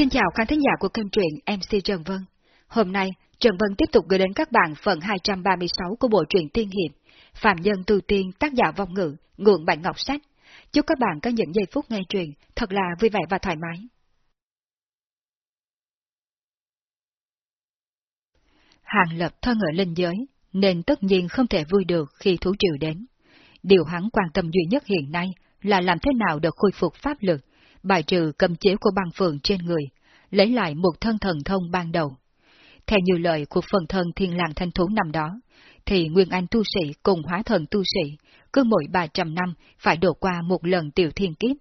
Xin chào khán thính giả của kênh truyện MC Trần Vân. Hôm nay, Trần Vân tiếp tục gửi đến các bạn phần 236 của bộ truyện Tiên Hiệp, Phạm Nhân Tu Tiên tác giả vong ngữ, ngượng bạch ngọc sách. Chúc các bạn có những giây phút nghe truyện thật là vui vẻ và thoải mái. Hàng lập thân ở linh giới, nên tất nhiên không thể vui được khi thú triều đến. Điều hắn quan tâm duy nhất hiện nay là làm thế nào được khôi phục pháp lực, bài trừ cầm chế của băng phượng trên người, lấy lại một thân thần thông ban đầu. Theo như lời của phần thân thiên làng thanh thú năm đó, thì Nguyên Anh tu sĩ cùng hóa thần tu sĩ, cứ mỗi 300 năm phải đổ qua một lần tiểu thiên kiếp.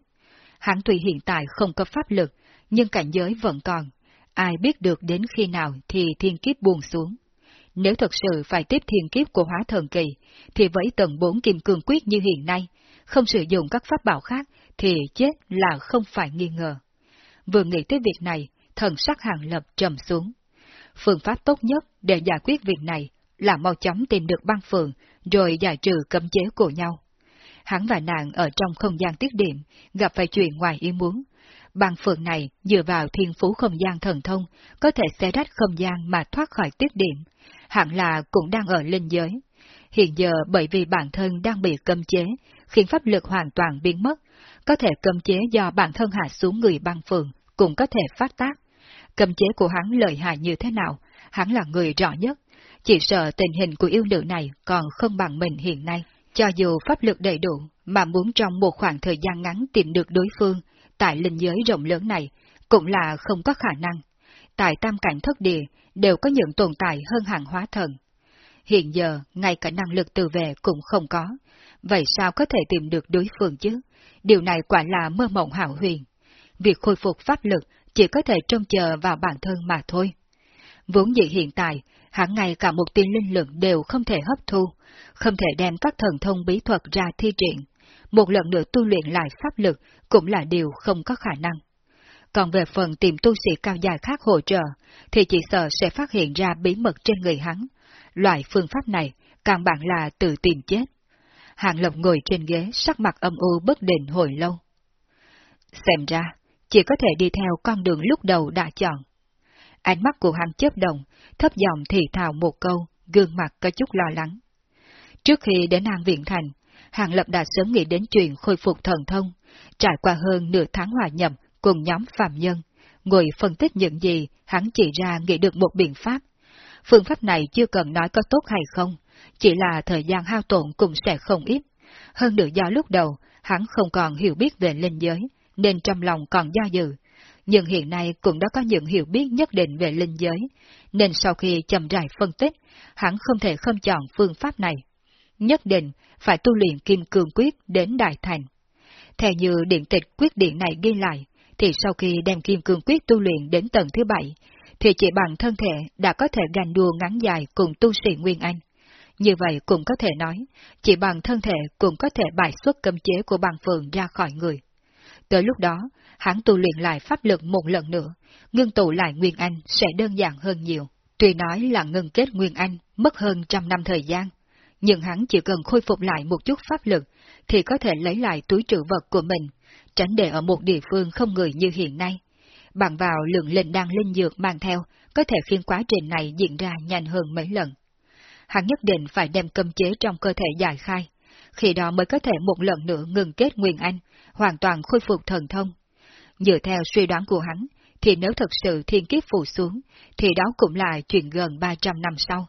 Hắn tuy hiện tại không có pháp lực, nhưng cảnh giới vẫn còn. Ai biết được đến khi nào thì thiên kiếp buông xuống. Nếu thật sự phải tiếp thiên kiếp của hóa thần kỳ, thì với tầng bốn kim cương quyết như hiện nay, không sử dụng các pháp bảo khác thì chết là không phải nghi ngờ. Vừa nghĩ tới việc này, thần sắc hàng lập trầm xuống. Phương pháp tốt nhất để giải quyết việc này là mau chóng tìm được băng phượng, rồi giải trừ cấm chế của nhau. Hắn và nàng ở trong không gian tiết điểm, gặp phải chuyện ngoài ý muốn. Băng phượng này dựa vào thiên phú không gian thần thông, có thể xé rách không gian mà thoát khỏi tiết điểm. Hẳn là cũng đang ở linh giới. Hiện giờ bởi vì bản thân đang bị cấm chế, khiến pháp lực hoàn toàn biến mất, có thể cầm chế do bản thân hạ xuống người băng phường, cũng có thể phát tác. cầm chế của hắn lợi hại như thế nào, hắn là người rõ nhất, chỉ sợ tình hình của yêu nữ này còn không bằng mình hiện nay. Cho dù pháp lực đầy đủ, mà muốn trong một khoảng thời gian ngắn tìm được đối phương, tại linh giới rộng lớn này, cũng là không có khả năng. Tại tam cảnh thất địa, đều có những tồn tại hơn hàng hóa thần. Hiện giờ, ngay cả năng lực tự vệ cũng không có, vậy sao có thể tìm được đối phương chứ? Điều này quả là mơ mộng hảo huyền. Việc khôi phục pháp lực chỉ có thể trông chờ vào bản thân mà thôi. Vốn dĩ hiện tại, hẳn ngày cả một tia linh lượng đều không thể hấp thu, không thể đem các thần thông bí thuật ra thi triển. Một lần nữa tu luyện lại pháp lực cũng là điều không có khả năng. Còn về phần tìm tu sĩ cao dài khác hỗ trợ, thì chỉ sợ sẽ phát hiện ra bí mật trên người hắn. Loại phương pháp này, càng bạn là tự tìm chết. Hàng Lộc ngồi trên ghế, sắc mặt âm u bất định hồi lâu. Xem ra, chỉ có thể đi theo con đường lúc đầu đã chọn. Ánh mắt của hắn chớp động, thấp giọng thì thào một câu, gương mặt có chút lo lắng. Trước khi đến An Viện Thành, Hàng Lập đã sớm nghĩ đến chuyện khôi phục thần thông, trải qua hơn nửa tháng hòa nhập cùng nhóm phạm nhân, ngồi phân tích những gì hắn chỉ ra nghĩ được một biện pháp. Phương pháp này chưa cần nói có tốt hay không, chỉ là thời gian hao tổn cũng sẽ không ít. Hơn nữa do lúc đầu, hắn không còn hiểu biết về linh giới, nên trong lòng còn do dự. Nhưng hiện nay cũng đã có những hiểu biết nhất định về linh giới, nên sau khi chậm rãi phân tích, hắn không thể không chọn phương pháp này. Nhất định phải tu luyện kim cương quyết đến đại thành. Theo như điện tịch quyết điện này ghi lại, thì sau khi đem kim cương quyết tu luyện đến tầng thứ bảy, thì chỉ bằng thân thể đã có thể gành đua ngắn dài cùng tu sĩ Nguyên Anh. Như vậy cũng có thể nói, chỉ bằng thân thể cũng có thể bài xuất cấm chế của bằng phường ra khỏi người. Tới lúc đó, hắn tu luyện lại pháp lực một lần nữa, ngưng tụ lại Nguyên Anh sẽ đơn giản hơn nhiều. Tuy nói là ngưng kết Nguyên Anh mất hơn trăm năm thời gian, nhưng hắn chỉ cần khôi phục lại một chút pháp lực thì có thể lấy lại túi trữ vật của mình, tránh để ở một địa phương không người như hiện nay. Bằng vào lượng linh đan linh dược mang theo, có thể khiến quá trình này diễn ra nhanh hơn mấy lần. Hắn nhất định phải đem cấm chế trong cơ thể giải khai, khi đó mới có thể một lần nữa ngừng kết Nguyên Anh, hoàn toàn khôi phục thần thông. Dựa theo suy đoán của hắn, thì nếu thật sự thiên kiếp phủ xuống, thì đó cũng là chuyện gần 300 năm sau.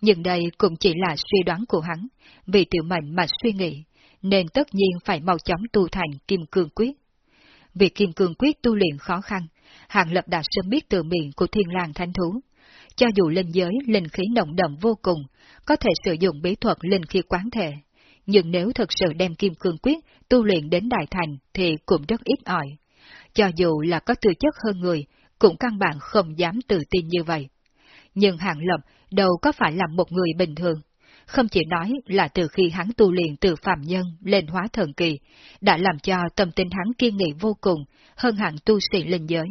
Nhưng đây cũng chỉ là suy đoán của hắn, vì tiểu mệnh mà suy nghĩ, nên tất nhiên phải mau chóng tu thành kim cương quyết. Việc kim cương quyết tu luyện khó khăn, Hàng Lập đã sớm biết từ miệng của thiên lang thanh thú. Cho dù linh giới linh khí nồng đậm vô cùng, có thể sử dụng bí thuật linh khí quán thể, nhưng nếu thực sự đem kim cương quyết tu luyện đến đại thành thì cũng rất ít ỏi. Cho dù là có tư chất hơn người, cũng căn bản không dám tự tin như vậy. Nhưng Hàng Lập đâu có phải là một người bình thường. Không chỉ nói là từ khi hắn tu luyện từ phạm nhân lên hóa thần kỳ, đã làm cho tâm tinh hắn kiên nghị vô cùng, hơn hẳn tu sĩ linh giới.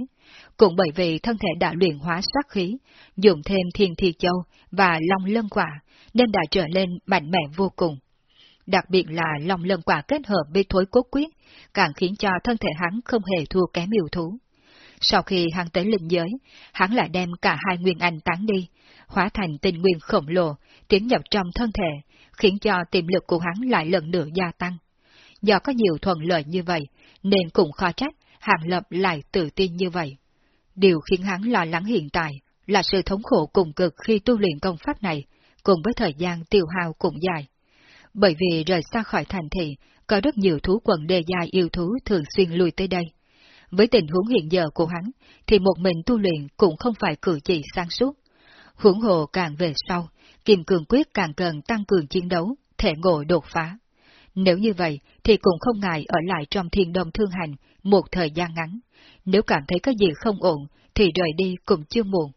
Cũng bởi vì thân thể đã luyện hóa sát khí, dùng thêm thiên thi châu và long lân quả, nên đã trở lên mạnh mẽ vô cùng. Đặc biệt là lòng lân quả kết hợp với thối cốt quyết, càng khiến cho thân thể hắn không hề thua kém yêu thú. Sau khi hắn tới linh giới, hắn lại đem cả hai nguyên anh tán đi, hóa thành tình nguyên khổng lồ, tiến nhập trong thân thể, khiến cho tiềm lực của hắn lại lần nữa gia tăng. Do có nhiều thuận lợi như vậy, nên cũng khó trách Hàng Lập lại tự tin như vậy. Điều khiến hắn lo lắng hiện tại là sự thống khổ cùng cực khi tu luyện công pháp này, cùng với thời gian tiêu hao cũng dài. Bởi vì rời xa khỏi thành thị, có rất nhiều thú quần đề dài yêu thú thường xuyên lùi tới đây. Với tình huống hiện giờ của hắn, thì một mình tu luyện cũng không phải cử chỉ sáng suốt. Hưởng hộ càng về sau, Kim Cường Quyết càng cần tăng cường chiến đấu, thể ngộ đột phá. Nếu như vậy, thì cũng không ngại ở lại trong thiên đông thương hành một thời gian ngắn. Nếu cảm thấy có gì không ổn, thì rời đi cũng chưa muộn.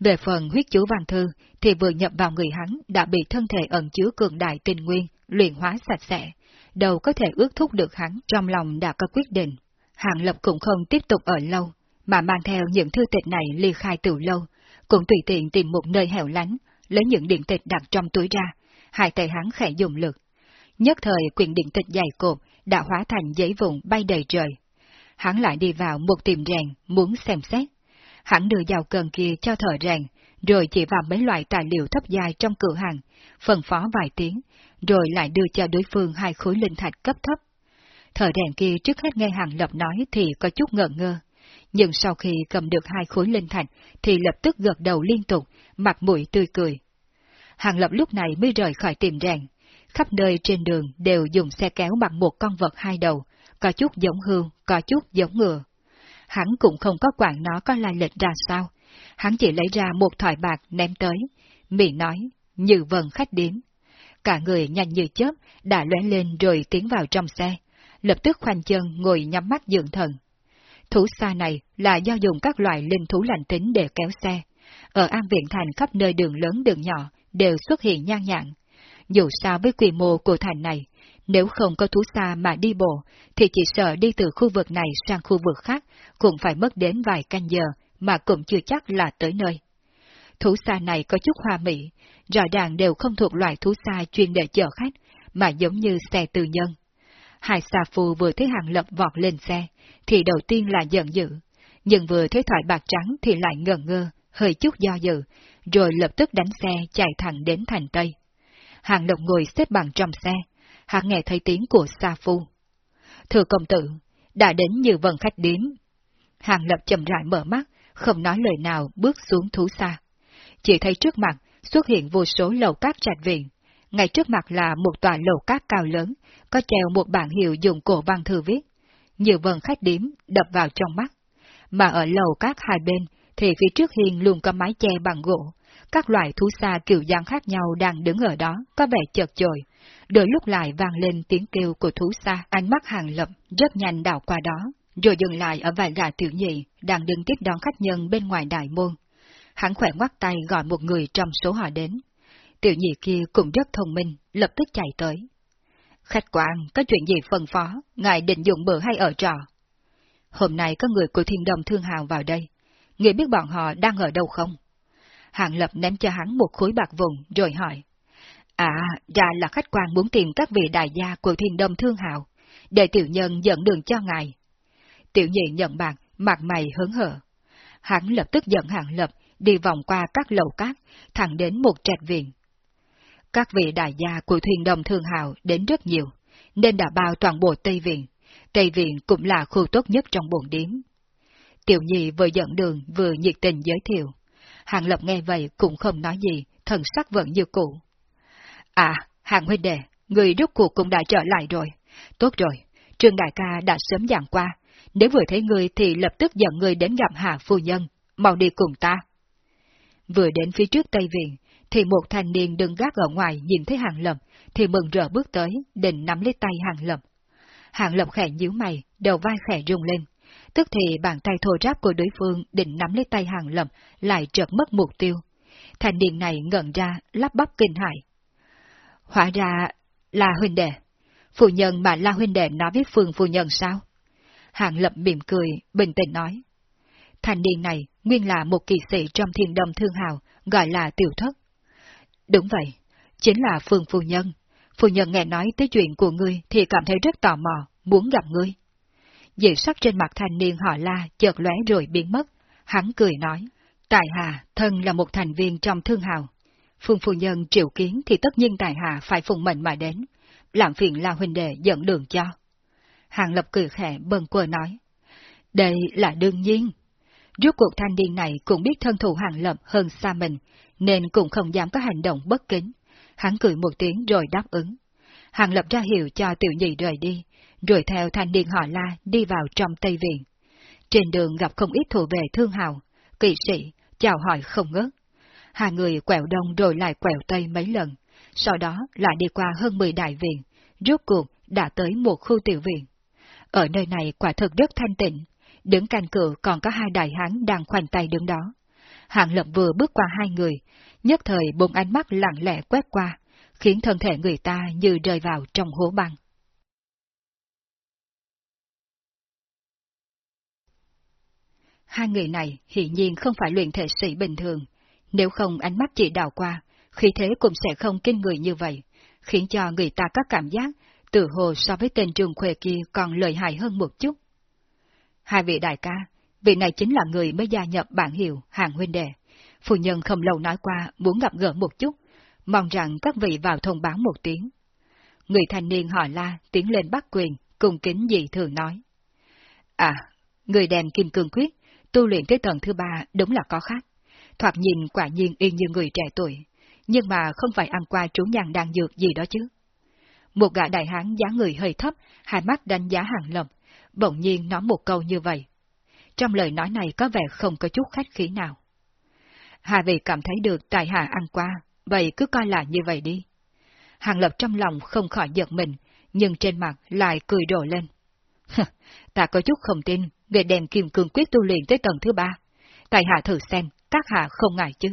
Về phần huyết chú văn thư, thì vừa nhập vào người hắn đã bị thân thể ẩn chứa cường đại tình nguyên, luyện hóa sạch sẽ, đâu có thể ước thúc được hắn trong lòng đã có quyết định. Hạng Lập cũng không tiếp tục ở lâu, mà mang theo những thư tịch này ly khai từ lâu, cũng tùy tiện tìm một nơi hẻo lánh, lấy những điện tịch đặt trong túi ra, hai tay hắn khẽ dùng lực. Nhất thời quyền điện tịch dày cộp đã hóa thành giấy vụn bay đầy trời. Hắn lại đi vào một tiệm rèn, muốn xem xét. Hắn đưa dao cần kia cho thợ rèn, rồi chỉ vào mấy loại tài liệu thấp dài trong cửa hàng, phân phó vài tiếng, rồi lại đưa cho đối phương hai khối linh thạch cấp thấp. Thợ rèn kia trước hết nghe Hàng Lập nói thì có chút ngờ ngơ, nhưng sau khi cầm được hai khối linh thạch thì lập tức gật đầu liên tục, mặt mũi tươi cười. Hàng Lập lúc này mới rời khỏi tiệm rèn, khắp nơi trên đường đều dùng xe kéo bằng một con vật hai đầu, có chút giống hươu, có chút giống ngựa. Hắn cũng không có quản nó có lai lịch ra sao, hắn chỉ lấy ra một thỏi bạc ném tới, miệng nói, như vần khách đến. Cả người nhanh như chớp, đã lóe lên rồi tiến vào trong xe, lập tức khoanh chân ngồi nhắm mắt dưỡng thần. Thú xa này là do dùng các loại linh thú lành tính để kéo xe. Ở An Viện Thành khắp nơi đường lớn đường nhỏ đều xuất hiện nhan nhạn. Dù sao với quy mô của thành này, nếu không có thú xa mà đi bộ, thì chỉ sợ đi từ khu vực này sang khu vực khác cũng phải mất đến vài canh giờ mà cũng chưa chắc là tới nơi. Thú xa này có chút hoa mỹ, rõ ràng đều không thuộc loại thú xa chuyên để chở khách, mà giống như xe tư nhân. Hai xà phù vừa thấy hàng lập vọt lên xe, thì đầu tiên là giận dữ, nhưng vừa thấy thoại bạc trắng thì lại ngần ngơ, hơi chút do dự, rồi lập tức đánh xe chạy thẳng đến thành Tây. Hàng Lộc ngồi xếp bằng trong xe, hắn nghe thấy tiếng của Sa Phu. Thưa công tử, đã đến như vần khách điếm. Hàng Lập chậm rãi mở mắt, không nói lời nào bước xuống thú xa. Chỉ thấy trước mặt xuất hiện vô số lầu cát trạch viện. Ngay trước mặt là một tòa lầu cát cao lớn, có treo một bảng hiệu dùng cổ văn thư viết. Như vần khách điếm đập vào trong mắt. Mà ở lầu cát hai bên thì phía trước hiên luôn có mái che bằng gỗ, các loại thú xa kiểu dáng khác nhau đang đứng ở đó, có vẻ chật chội. Đôi lúc lại vang lên tiếng kêu của thú xa, ánh mắt hàng lập, rất nhanh đảo qua đó, rồi dừng lại ở vài gà tiểu nhị, đang đứng tiếp đón khách nhân bên ngoài đại môn. Hắn khỏe ngoắt tay gọi một người trong số họ đến. Tiểu nhị kia cũng rất thông minh, lập tức chạy tới. Khách quan, có chuyện gì phân phó, ngài định dụng bữa hay ở trọ? Hôm nay có người của thiên đồng thương hào vào đây. Người biết bọn họ đang ở đâu không? Hàng Lập ném cho hắn một khối bạc vùng rồi hỏi. À, ra là khách quan muốn tìm các vị đại gia của thiên đông thương hào, để tiểu nhân dẫn đường cho ngài. Tiểu nhị nhận bạc, mặt mày hớn hở. Hắn lập tức dẫn Hạng Lập đi vòng qua các lầu cát, thẳng đến một trạch viện. Các vị đại gia của thuyền đồng thương hào đến rất nhiều, nên đã bao toàn bộ Tây Viện. Tây Viện cũng là khu tốt nhất trong buồn điếm. Tiểu nhị vừa dẫn đường vừa nhiệt tình giới thiệu. Hàng Lập nghe vậy cũng không nói gì, thần sắc vẫn như cũ. À, Hàng huynh đệ, người rốt cuộc cũng đã trở lại rồi. Tốt rồi, Trương Đại ca đã sớm dặn qua, nếu vừa thấy người thì lập tức dẫn người đến gặp Hạ Phu Nhân, mau đi cùng ta. Vừa đến phía trước Tây Viện, thì một thanh niên đứng gác ở ngoài nhìn thấy Hàng Lập, thì mừng rỡ bước tới, định nắm lấy tay Hàng Lập. Hàng Lập khẽ nhíu mày, đầu vai khẽ rung lên. Tức thì bàn tay thô ráp của đối phương định nắm lấy tay Hàng Lập, lại chợt mất mục tiêu. Thanh niên này ngẩn ra, lắp bắp kinh hại. Hóa ra là huynh đệ. Phụ nhân mà là huynh đệ nói với Phương phụ nhân sao? Hạng Lập mỉm cười, bình tĩnh nói. thành niên này nguyên là một kỳ sĩ trong thiên đồng thương hào, gọi là tiểu thất. Đúng vậy, chính là Phương phu nhân. Phu nhân nghe nói tới chuyện của ngươi thì cảm thấy rất tò mò, muốn gặp ngươi. dị sắc trên mặt thanh niên họ la chợt lóe rồi biến mất. Hắn cười nói, Tài Hà thân là một thành viên trong thương hào. Phương phu nhân triệu kiến thì tất nhiên Tài Hà phải phụng mệnh mà đến, làm phiền La huynh đệ dẫn đường cho. Hàng Lập cười khẽ bần quờ nói, đây là đương nhiên. Rốt cuộc thanh niên này cũng biết thân thủ Hàng Lập hơn xa mình, nên cũng không dám có hành động bất kính. Hắn cười một tiếng rồi đáp ứng. Hàng Lập ra hiệu cho tiểu nhị rời đi, rồi theo thanh niên họ la đi vào trong Tây Viện. Trên đường gặp không ít thủ về thương hào, kỵ sĩ, chào hỏi không ngớt. Hai người quẹo đông rồi lại quẹo tây mấy lần, sau đó lại đi qua hơn 10 đại viện, rốt cuộc đã tới một khu tiểu viện. Ở nơi này quả thực rất thanh tịnh, đứng canh cửa còn có hai đại hán đang khoanh tay đứng đó. Hạng lập vừa bước qua hai người, nhất thời bốn ánh mắt lặng lẽ quét qua, khiến thân thể người ta như rơi vào trong hố băng. Hai người này hiển nhiên không phải luyện thể sĩ bình thường, nếu không ánh mắt chỉ đào qua, khí thế cũng sẽ không kinh người như vậy, khiến cho người ta có cảm giác tự hồ so với tên trường khuê kia còn lợi hại hơn một chút. Hai vị đại ca, vị này chính là người mới gia nhập bản hiệu hàng huynh đệ. Phu nhân không lâu nói qua muốn gặp gỡ một chút, mong rằng các vị vào thông báo một tiếng. Người thanh niên hỏi la tiến lên bắt quyền, cùng kính dị thường nói. À, người đèn kim cương quyết, tu luyện tới tầng thứ ba đúng là có khác. Thoạt nhìn quả nhiên y như người trẻ tuổi, nhưng mà không phải ăn qua trú nhàn đang dược gì đó chứ. Một gã đại hán giá người hơi thấp, hai mắt đánh giá hàng lầm, bỗng nhiên nói một câu như vậy. Trong lời nói này có vẻ không có chút khách khí nào. Hai vị cảm thấy được tài hạ ăn qua, vậy cứ coi là như vậy đi. Hàng lập trong lòng không khỏi giật mình, nhưng trên mặt lại cười đổ lên. ta có chút không tin, người đem kim cương quyết tu luyện tới tầng thứ ba. Tài hạ thử xem, các hạ không ngại chứ.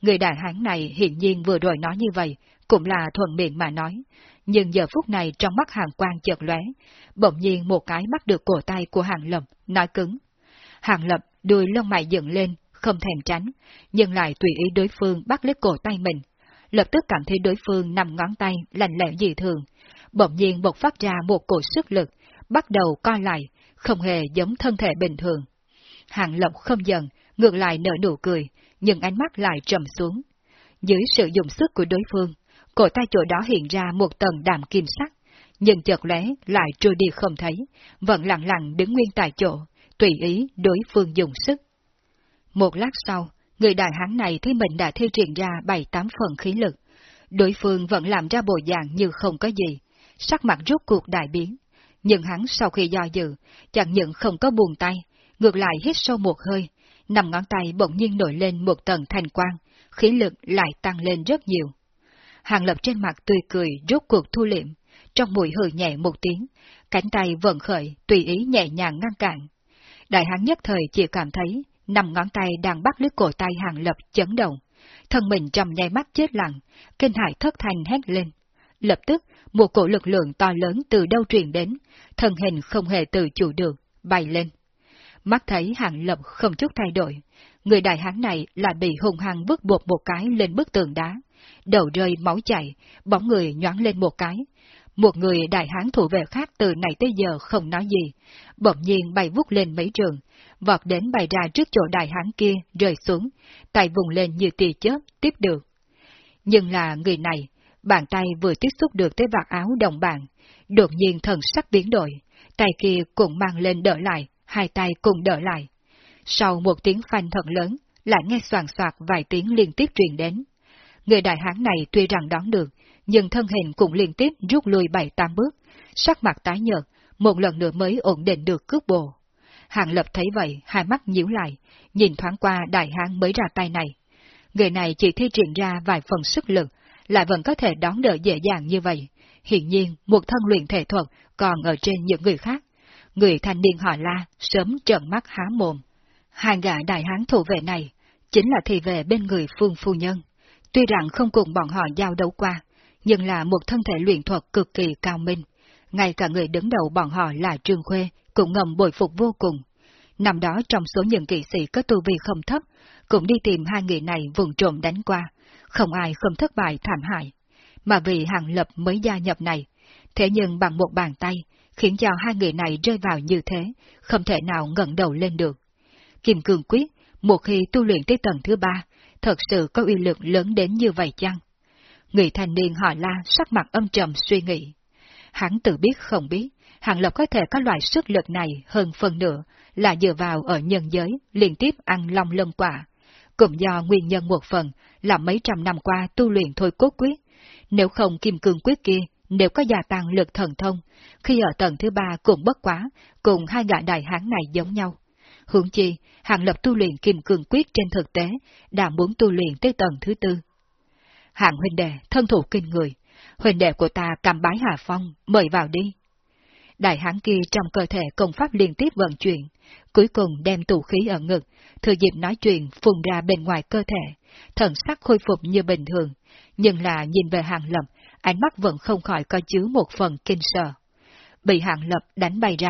Người đại hán này hiện nhiên vừa rồi nói như vậy, cũng là thuận miệng mà nói, nhưng giờ phút này trong mắt hàng quang chợt lóe, bỗng nhiên một cái bắt được cổ tay của hàng lập, nói cứng. Hàng lập đuôi lông mày dựng lên, không thèm tránh, nhưng lại tùy ý đối phương bắt lấy cổ tay mình. Lập tức cảm thấy đối phương nằm ngón tay lạnh lẽo dị thường, bỗng nhiên bộc phát ra một cổ sức lực, bắt đầu co lại, không hề giống thân thể bình thường. Hàng Lộc không giận, ngược lại nở nụ cười, nhưng ánh mắt lại trầm xuống. Dưới sự dùng sức của đối phương, cổ tay chỗ đó hiện ra một tầng đàm kim sắc, nhưng chợt lóe lại trôi đi không thấy, vẫn lặng lặng đứng nguyên tại chỗ, tùy ý đối phương dùng sức. Một lát sau, người đại hán này thấy mình đã thi triển ra bảy tám phần khí lực. Đối phương vẫn làm ra bộ dạng như không có gì, sắc mặt rút cuộc đại biến. Nhưng hắn sau khi do dự, chẳng những không có buồn tay, ngược lại hít sâu một hơi, nằm ngón tay bỗng nhiên nổi lên một tầng thành quang, khí lực lại tăng lên rất nhiều. Hàng lập trên mặt tươi cười rút cuộc thu liệm, trong mũi hừ nhẹ một tiếng, cánh tay vận khởi, tùy ý nhẹ nhàng ngăn cản. Đại hán nhất thời chỉ cảm thấy nằm ngón tay đang bắt lấy cổ tay hàng lập chấn động, thân mình trong nháy mắt chết lặng, kinh hại thất thành hét lên. Lập tức, một cổ lực lượng to lớn từ đâu truyền đến, thân hình không hề tự chủ được, bay lên. Mắt thấy hàng lập không chút thay đổi, người đại hán này lại bị hung hăng vứt buộc một cái lên bức tường đá, đầu rơi máu chảy, bóng người nhoáng lên một cái. Một người đại hán thủ vệ khác từ này tới giờ không nói gì, bỗng nhiên bay vút lên mấy trường, vọt đến bày ra trước chỗ đại hán kia rơi xuống, tay vùng lên như tì chớp tiếp được. Nhưng là người này, bàn tay vừa tiếp xúc được tới vạt áo đồng bạn, đột nhiên thần sắc biến đổi, tay kia cũng mang lên đỡ lại, hai tay cùng đỡ lại. Sau một tiếng phanh thật lớn, lại nghe soàn soạt vài tiếng liên tiếp truyền đến. Người đại hán này tuy rằng đón được, nhưng thân hình cũng liên tiếp rút lui bảy tám bước, sắc mặt tái nhợt, một lần nữa mới ổn định được cước bộ. Hàng lập thấy vậy, hai mắt nhíu lại, nhìn thoáng qua đại hán mới ra tay này. Người này chỉ thi triển ra vài phần sức lực, lại vẫn có thể đón đỡ dễ dàng như vậy. Hiện nhiên, một thân luyện thể thuật còn ở trên những người khác. Người thanh niên họ la, sớm trợn mắt há mồm. Hai gã đại hán thủ vệ này, chính là thị vệ bên người phương phu nhân. Tuy rằng không cùng bọn họ giao đấu qua, nhưng là một thân thể luyện thuật cực kỳ cao minh. Ngay cả người đứng đầu bọn họ là Trương Khuê cũng ngầm bồi phục vô cùng. Năm đó trong số những kỵ sĩ có tu vi không thấp, cũng đi tìm hai người này vùng trộm đánh qua, không ai không thất bại thảm hại. Mà vì hàng lập mới gia nhập này, thế nhưng bằng một bàn tay, khiến cho hai người này rơi vào như thế, không thể nào ngẩng đầu lên được. Kim Cương Quyết, một khi tu luyện tới tầng thứ ba, thật sự có uy lực lớn đến như vậy chăng? Người thanh niên họ la sắc mặt âm trầm suy nghĩ. Hắn tự biết không biết, Hàng Lập có thể có loại sức lực này hơn phần nữa là dựa vào ở nhân giới liên tiếp ăn long lân quả. Cũng do nguyên nhân một phần là mấy trăm năm qua tu luyện thôi cốt quyết. Nếu không kim cương quyết kia, nếu có gia tăng lực thần thông, khi ở tầng thứ ba cũng bất quá, cùng hai gã đại hán này giống nhau. Hưởng chi, hạng Lập tu luyện kim cường quyết trên thực tế, đã muốn tu luyện tới tầng thứ tư. Hạng huynh đệ, thân thủ kinh người, huynh đệ của ta cầm bái Hà Phong, mời vào đi. Đại hán kia trong cơ thể công pháp liên tiếp vận chuyển, cuối cùng đem tù khí ở ngực, thừa dịp nói chuyện phùng ra bên ngoài cơ thể, thần sắc khôi phục như bình thường, nhưng là nhìn về hàng lập, ánh mắt vẫn không khỏi có chứa một phần kinh sợ. Bị hàng lập đánh bay ra,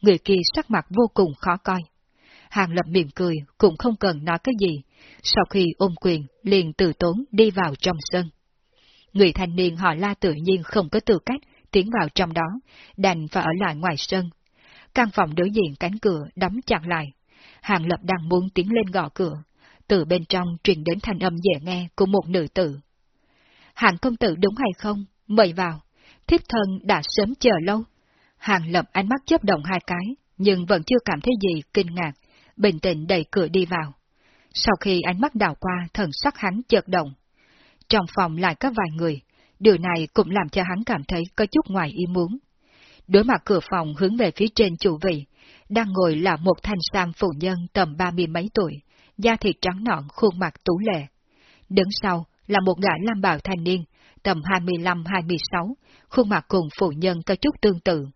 người kia sắc mặt vô cùng khó coi. Hàng lập mỉm cười, cũng không cần nói cái gì, sau khi ôm quyền, liền từ tốn đi vào trong sân. Người thanh niên họ la tự nhiên không có tư cách tiến vào trong đó, đành phải ở lại ngoài sân. Căn phòng đối diện cánh cửa đóng chặt lại. Hàng Lập đang muốn tiến lên gõ cửa. Từ bên trong truyền đến thanh âm dễ nghe của một nữ tử. Hàng công tử đúng hay không? Mời vào. Thiếp thân đã sớm chờ lâu. Hàng Lập ánh mắt chớp động hai cái, nhưng vẫn chưa cảm thấy gì kinh ngạc, bình tĩnh đẩy cửa đi vào. Sau khi ánh mắt đào qua, thần sắc hắn chợt động. Trong phòng lại có vài người, Điều này cũng làm cho hắn cảm thấy có chút ngoài ý muốn. Đối mặt cửa phòng hướng về phía trên chủ vị, đang ngồi là một thanh sam phụ nhân tầm ba mươi mấy tuổi, da thịt trắng nõn khuôn mặt tú lệ. Đứng sau là một gã lam bào thanh niên, tầm 25-26, khuôn mặt cùng phụ nhân có chút tương tự.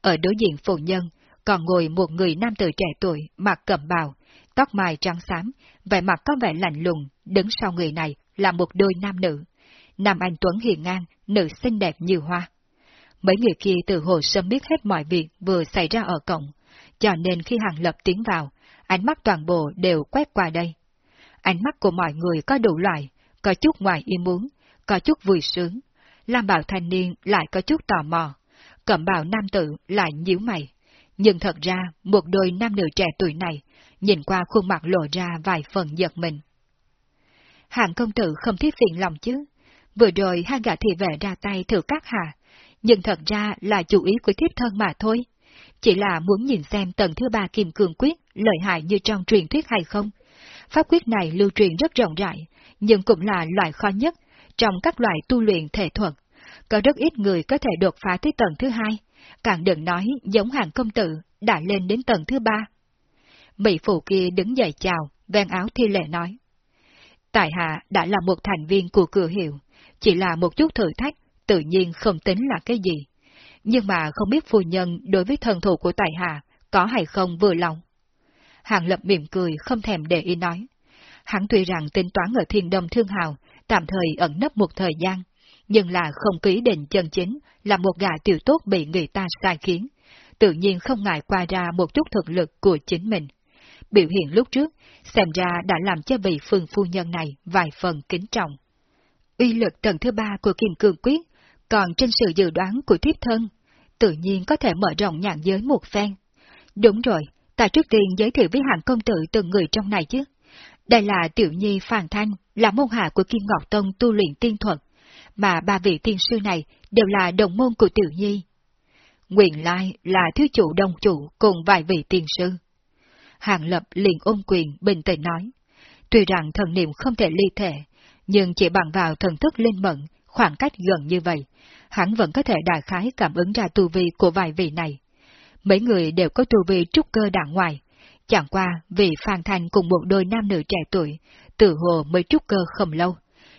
Ở đối diện phụ nhân, còn ngồi một người nam tử trẻ tuổi, mặc cẩm bào, tóc mài trắng xám, vẻ mặt có vẻ lạnh lùng, đứng sau người này là một đôi nam nữ. Nam Anh Tuấn hiền ngang, nữ xinh đẹp như hoa. Mấy người kia từ hồ sớm biết hết mọi việc vừa xảy ra ở cổng, cho nên khi Hàng Lập tiến vào, ánh mắt toàn bộ đều quét qua đây. Ánh mắt của mọi người có đủ loại, có chút ngoài ý muốn, có chút vui sướng. Lam bảo thanh niên lại có chút tò mò, cẩm bào nam tử lại nhíu mày. Nhưng thật ra, một đôi nam nữ trẻ tuổi này, nhìn qua khuôn mặt lộ ra vài phần giật mình. Hàng công tử không thiết phiền lòng chứ, Vừa rồi hai gã thị vệ ra tay thử các hạ, nhưng thật ra là chủ ý của thiếp thân mà thôi. Chỉ là muốn nhìn xem tầng thứ ba kim cường quyết lợi hại như trong truyền thuyết hay không. Pháp quyết này lưu truyền rất rộng rãi, nhưng cũng là loại khó nhất trong các loại tu luyện thể thuật. Có rất ít người có thể đột phá tới tầng thứ hai, càng đừng nói giống hàng công tử đã lên đến tầng thứ ba. Mỹ phụ kia đứng dậy chào, ven áo thi lệ nói. Tại hạ đã là một thành viên của cửa hiệu, chỉ là một chút thử thách, tự nhiên không tính là cái gì. Nhưng mà không biết phu nhân đối với thần thủ của tại hạ có hay không vừa lòng. Hàng lập mỉm cười không thèm để ý nói. Hắn tuy rằng tính toán ở thiên đông thương hào, tạm thời ẩn nấp một thời gian, nhưng là không ký định chân chính là một gà tiểu tốt bị người ta sai khiến, tự nhiên không ngại qua ra một chút thực lực của chính mình. Biểu hiện lúc trước, xem ra đã làm cho vị phương phu nhân này vài phần kính trọng uy lực tầng thứ ba của kim cương quyết, còn trên sự dự đoán của thiếp thân, tự nhiên có thể mở rộng nhãn giới một phen. Đúng rồi, ta trước tiên giới thiệu với hàng công tử từng người trong này chứ. Đây là tiểu nhi Phàn Thanh, là môn hạ của Kim Ngọc Tông tu luyện tiên thuật, mà ba vị tiên sư này đều là đồng môn của tiểu nhi. Nguyện Lai là thiếu chủ đồng chủ cùng vài vị tiên sư. Hàng Lập liền ôm quyền bình tĩnh nói, tuy rằng thần niệm không thể ly thể, nhưng chỉ bằng vào thần thức linh mẫn, khoảng cách gần như vậy, hắn vẫn có thể đại khái cảm ứng ra tu vi của vài vị này. Mấy người đều có tu vi trúc cơ đảng ngoài, chẳng qua vì Phan Thành cùng một đôi nam nữ trẻ tuổi, tự hồ mới trúc cơ không lâu,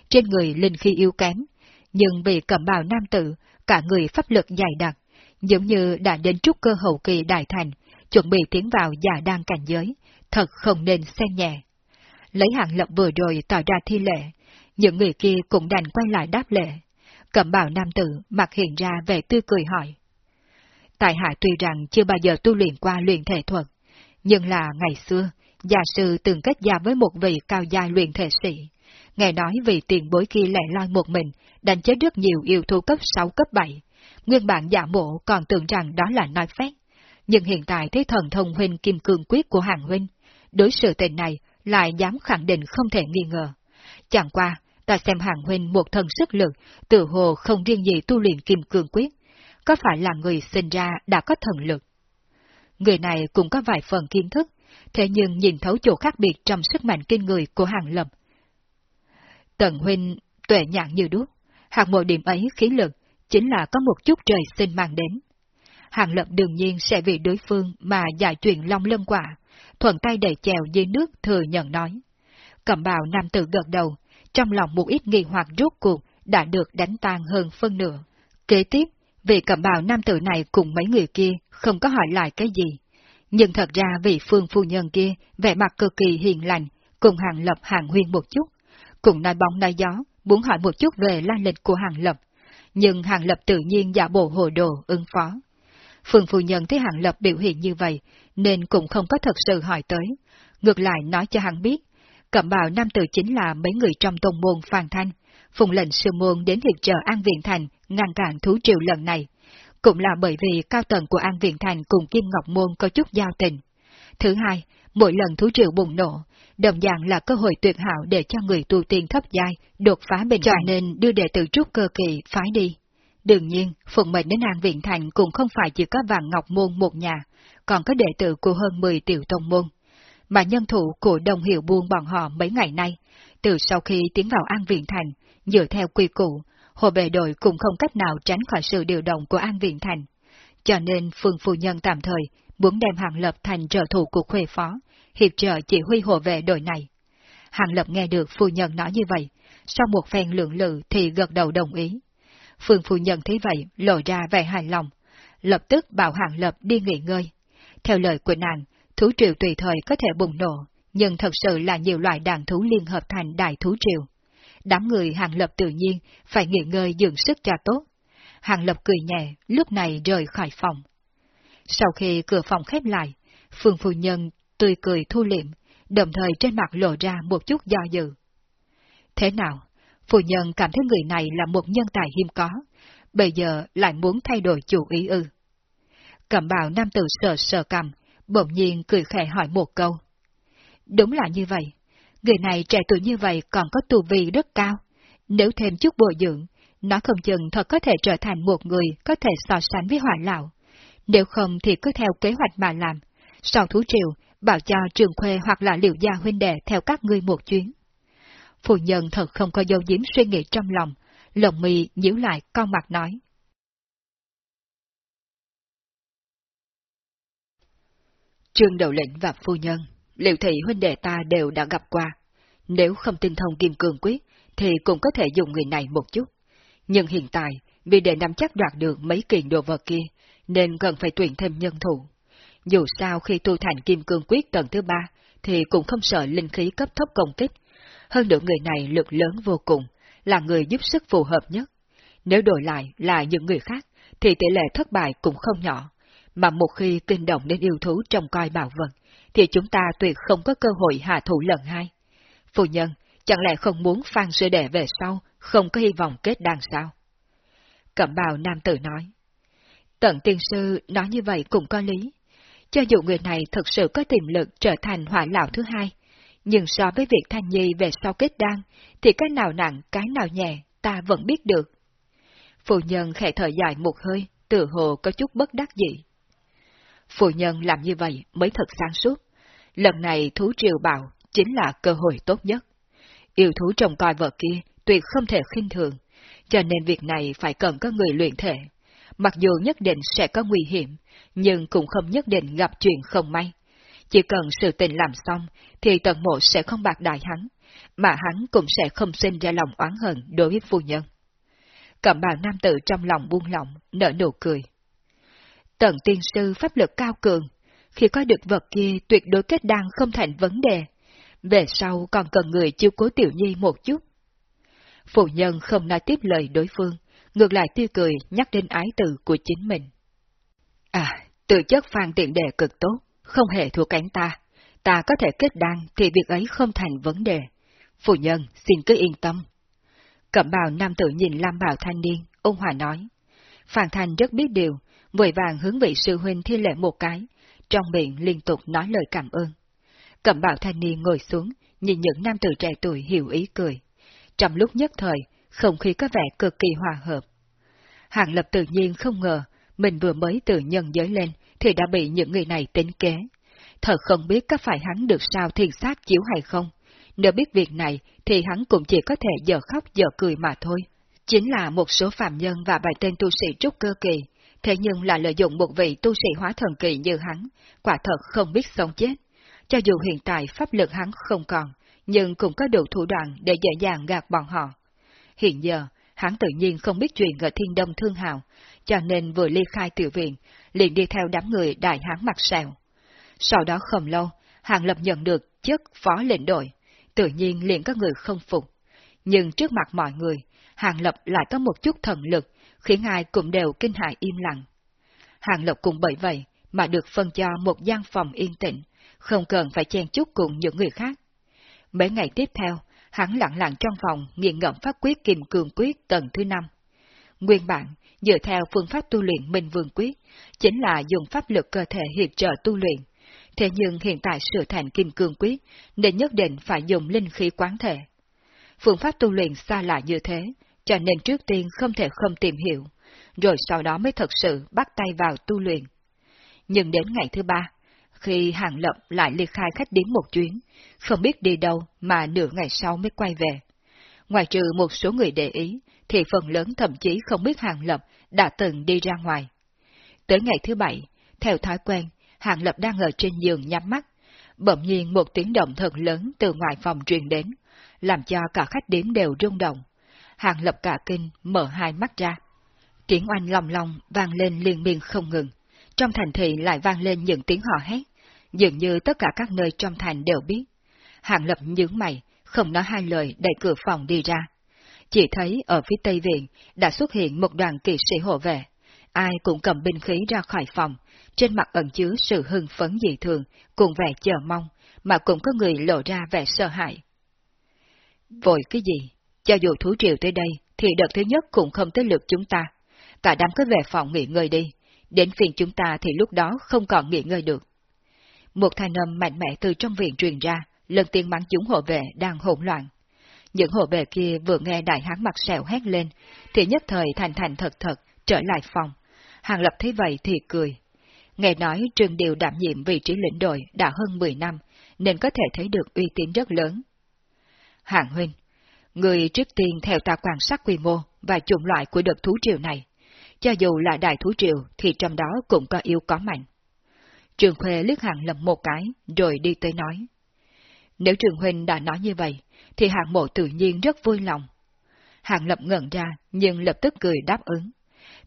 trên người linh khi yếu kém, nhưng vì cẩm bào nam tử, cả người pháp lực dày đặc, giống như đã đến trúc cơ hậu kỳ đại thành, chuẩn bị tiến vào già đan cảnh giới, thật không nên xem nhẹ. Lấy hạng lập vừa rồi tỏ ra thi lệ, những người kia cũng đành quay lại đáp lệ. Cẩm bào nam tử mặt hiện ra vẻ tươi cười hỏi. Tại hạ tuy rằng chưa bao giờ tu luyện qua luyện thể thuật, nhưng là ngày xưa, gia sư từng kết giao với một vị cao gia luyện thể sĩ. Nghe nói vì tiền bối kia lẻ loi một mình, đánh chết rất nhiều yêu thú cấp 6 cấp 7, Nguyên bản giả mộ còn tưởng rằng đó là nói phép, nhưng hiện tại thấy thần thông huynh kim cương quyết của hàng huynh, đối sự tình này lại dám khẳng định không thể nghi ngờ. Chẳng qua, ta xem hàng huynh một thần sức lực, tự hồ không riêng gì tu luyện kim cương quyết, có phải là người sinh ra đã có thần lực. Người này cũng có vài phần kiến thức, thế nhưng nhìn thấu chỗ khác biệt trong sức mạnh kinh người của hàng lập. Tần huynh tuệ nhạn như đuốc, hạt một điểm ấy khí lực chính là có một chút trời sinh mang đến. Hàng lập đương nhiên sẽ vì đối phương mà giải truyền long lân quả, thuận tay đẩy chèo dưới nước thừa nhận nói. Cầm bào nam tử gật đầu, trong lòng một ít nghi hoặc rốt cuộc đã được đánh tan hơn phân nửa. Kế tiếp, vị cẩm bào nam tử này cùng mấy người kia không có hỏi lại cái gì. Nhưng thật ra vị phương phu nhân kia vẻ mặt cực kỳ hiền lành, cùng hàng lập hàng huyên một chút, cùng nói bóng nói gió, muốn hỏi một chút về lan lịch của hàng lập. Nhưng hàng lập tự nhiên giả bộ hồ đồ ứng phó. Phương phu nhân thấy hàng lập biểu hiện như vậy, nên cũng không có thật sự hỏi tới. Ngược lại nói cho hắn biết, cẩm bào nam tử chính là mấy người trong tôn môn phàn thanh, phùng lệnh sư môn đến hiệp trợ An Viện Thành ngăn cản thú triều lần này. Cũng là bởi vì cao tầng của An Viện Thành cùng Kim Ngọc Môn có chút giao tình. Thứ hai, mỗi lần thú triều bùng nổ, đồng dạng là cơ hội tuyệt hảo để cho người tu tiên thấp giai đột phá bên cho nên đưa đệ tử trúc cơ kỳ phái đi. Đương nhiên, phụng mệnh đến An Viện Thành cũng không phải chỉ có vàng ngọc môn một nhà, còn có đệ tử của hơn 10 tiểu tông môn. Mà nhân thủ của đồng hiệu buôn bọn họ mấy ngày nay, từ sau khi tiến vào An Viện Thành, dựa theo quy củ, hồ bệ đội cũng không cách nào tránh khỏi sự điều động của An Viện Thành. Cho nên Phương Phu Nhân tạm thời muốn đem Hàng Lập thành trợ thủ của khuê phó, hiệp trợ chỉ huy hộ vệ đội này. Hàng Lập nghe được Phu Nhân nói như vậy, sau một phen lượng lự thì gật đầu đồng ý. Phương Phu Nhân thấy vậy, lộ ra vẻ hài lòng, lập tức bảo Hàng Lập đi nghỉ ngơi. Theo lời của nàng, thú triều tùy thời có thể bùng nổ, nhưng thật sự là nhiều loại đàn thú liên hợp thành đại thú triều. Đám người Hàng Lập tự nhiên phải nghỉ ngơi dưỡng sức cho tốt. Hàng Lập cười nhẹ, lúc này rời khỏi phòng. Sau khi cửa phòng khép lại, Phương Phu Nhân tươi cười thu liệm, đồng thời trên mặt lộ ra một chút do dự. Thế nào? Phu Nhân cảm thấy người này là một nhân tài hiếm có, bây giờ lại muốn thay đổi chủ ý ư. Cẩm bào nam tử sờ sờ cầm, bỗng nhiên cười khẽ hỏi một câu. Đúng là như vậy, người này trẻ tuổi như vậy còn có tu vi rất cao. Nếu thêm chút bồi dưỡng, nó không chừng thật có thể trở thành một người có thể so sánh với hỏa lão. Nếu không thì cứ theo kế hoạch mà làm. Sau thú triều, bảo cho trường khuê hoặc là liệu gia huynh đệ theo các ngươi một chuyến. Phụ nhân thật không có dấu diếm suy nghĩ trong lòng, lồng mì nhíu lại con mặt nói. Trương Đầu Lĩnh và Phu Nhân, liệu thị huynh đệ ta đều đã gặp qua. Nếu không tinh thông kim cương quyết, thì cũng có thể dùng người này một chút. Nhưng hiện tại, vì để nắm chắc đoạt được mấy kiện đồ vật kia, nên cần phải tuyển thêm nhân thủ. Dù sao khi tu thành kim cương quyết tầng thứ ba, thì cũng không sợ linh khí cấp thấp công kích. Hơn nữa người này lực lớn vô cùng, là người giúp sức phù hợp nhất. Nếu đổi lại là những người khác, thì tỷ lệ thất bại cũng không nhỏ. Mà một khi kinh động đến yêu thú trong coi bảo vật, thì chúng ta tuyệt không có cơ hội hạ thủ lần hai. Phu nhân, chẳng lẽ không muốn phan sư đệ về sau, không có hy vọng kết đàn sao? Cẩm bào nam tử nói. Tận tiên sư nói như vậy cũng có lý. Cho dù người này thực sự có tiềm lực trở thành hỏa lão thứ hai, nhưng so với việc thanh nhi về sau kết đan, thì cái nào nặng, cái nào nhẹ, ta vẫn biết được. Phụ nhân khẽ thở dài một hơi, tự hồ có chút bất đắc dĩ. Phụ nhân làm như vậy mới thật sáng suốt. Lần này thú triều bảo chính là cơ hội tốt nhất. Yêu thú trồng coi vợ kia tuyệt không thể khinh thường, cho nên việc này phải cần có người luyện thể. Mặc dù nhất định sẽ có nguy hiểm, nhưng cũng không nhất định gặp chuyện không may. Chỉ cần sự tình làm xong, thì tần mộ sẽ không bạc đại hắn, mà hắn cũng sẽ không sinh ra lòng oán hận đối với phu nhân. Cẩm bào nam tử trong lòng buông lỏng, nở nụ cười. Tần tiên sư pháp lực cao cường, khi có được vật kia tuyệt đối kết đan không thành vấn đề. Về sau còn cần người chiêu cố tiểu nhi một chút. Phụ nhân không nói tiếp lời đối phương, ngược lại tươi cười nhắc đến ái từ của chính mình. À, tự chất phan tiện đề cực tốt, không hề thua cánh ta. Ta có thể kết đan thì việc ấy không thành vấn đề. Phụ nhân, xin cứ yên tâm. Cẩm bào nam tử nhìn Lam Bảo thanh niên, ông Hòa nói. Phan Thành rất biết điều, vội vàng hướng vị sư huynh thi lệ một cái, trong miệng liên tục nói lời cảm ơn. Cẩm bào thanh niên ngồi xuống, nhìn những nam tử trẻ tuổi hiểu ý cười. Trong lúc nhất thời, không khí có vẻ cực kỳ hòa hợp. Hàng Lập tự nhiên không ngờ, mình vừa mới từ nhân giới lên, thì đã bị những người này tính kế. Thật không biết có phải hắn được sao thiên sát chiếu hay không. Nếu biết việc này, thì hắn cũng chỉ có thể giờ khóc giờ cười mà thôi. Chính là một số phạm nhân và vài tên tu sĩ trúc cơ kỳ, thế nhưng là lợi dụng một vị tu sĩ hóa thần kỳ như hắn, quả thật không biết sống chết. Cho dù hiện tại pháp lực hắn không còn, nhưng cũng có đủ thủ đoạn để dễ dàng gạt bọn họ. Hiện giờ, hắn tự nhiên không biết chuyện ở thiên đông thương hào, cho nên vừa ly khai tiểu viện, liền đi theo đám người đại hán mặt sẹo. Sau đó không lâu, Hàng Lập nhận được chức phó lệnh đội, tự nhiên liền có người không phục. Nhưng trước mặt mọi người, Hàng Lập lại có một chút thần lực, khiến ai cũng đều kinh hại im lặng. Hàng lộc cũng bởi vậy mà được phân cho một gian phòng yên tĩnh, không cần phải chen chúc cùng những người khác. Mấy ngày tiếp theo, hắn lặng lặng trong phòng nghiện ngẫm pháp quyết kim cường quyết tầng thứ năm. Nguyên bản, dựa theo phương pháp tu luyện Minh Vương Quyết, chính là dùng pháp lực cơ thể hiệp trợ tu luyện. Thế nhưng hiện tại sửa thành Kim Cương Quyết, nên nhất định phải dùng linh khí quán thể. Phương pháp tu luyện xa lạ như thế, cho nên trước tiên không thể không tìm hiểu, rồi sau đó mới thật sự bắt tay vào tu luyện. Nhưng đến ngày thứ ba, khi Hàng Lập lại ly khai khách đến một chuyến, không biết đi đâu mà nửa ngày sau mới quay về. Ngoài trừ một số người để ý, thì phần lớn thậm chí không biết Hàng Lập đã từng đi ra ngoài. Tới ngày thứ bảy, theo thói quen, Hàng Lập đang ở trên giường nhắm mắt, bỗng nhiên một tiếng động thật lớn từ ngoài phòng truyền đến, làm cho cả khách điếm đều rung động. Hàng Lập cả kinh mở hai mắt ra. Tiếng oanh lòng lòng vang lên liên miên không ngừng. Trong thành thị lại vang lên những tiếng hò hét, dường như tất cả các nơi trong thành đều biết. Hàng Lập nhướng mày, không nói hai lời đẩy cửa phòng đi ra. Chỉ thấy ở phía tây viện đã xuất hiện một đoàn kỵ sĩ hộ vệ. Ai cũng cầm binh khí ra khỏi phòng, trên mặt ẩn chứa sự hưng phấn dị thường, cùng vẻ chờ mong, mà cũng có người lộ ra vẻ sợ hãi. Vội cái gì? Cho dù thú triều tới đây, thì đợt thứ nhất cũng không tới lượt chúng ta. Cả đám cứ về phòng nghỉ ngơi đi, đến phiên chúng ta thì lúc đó không còn nghỉ ngơi được. Một thanh âm mạnh mẽ từ trong viện truyền ra, lần tiên mắng chúng hộ vệ đang hỗn loạn. Những hộ vệ kia vừa nghe đại hán mặt sẹo hét lên, thì nhất thời thành thành thật thật, trở lại phòng. Hàng lập thấy vậy thì cười. Nghe nói Trương Điều đảm nhiệm vị trí lĩnh đội đã hơn 10 năm, nên có thể thấy được uy tín rất lớn. Hàng huynh, người trước tiên theo ta quan sát quy mô và chủng loại của đợt thú triều này. Cho dù là đại thú triều thì trong đó cũng có yêu có mạnh. Trường Khuê liếc hạng lầm một cái, rồi đi tới nói. Nếu Trường Huynh đã nói như vậy, thì hạng mộ tự nhiên rất vui lòng. Hạng lập ngẩn ra, nhưng lập tức cười đáp ứng.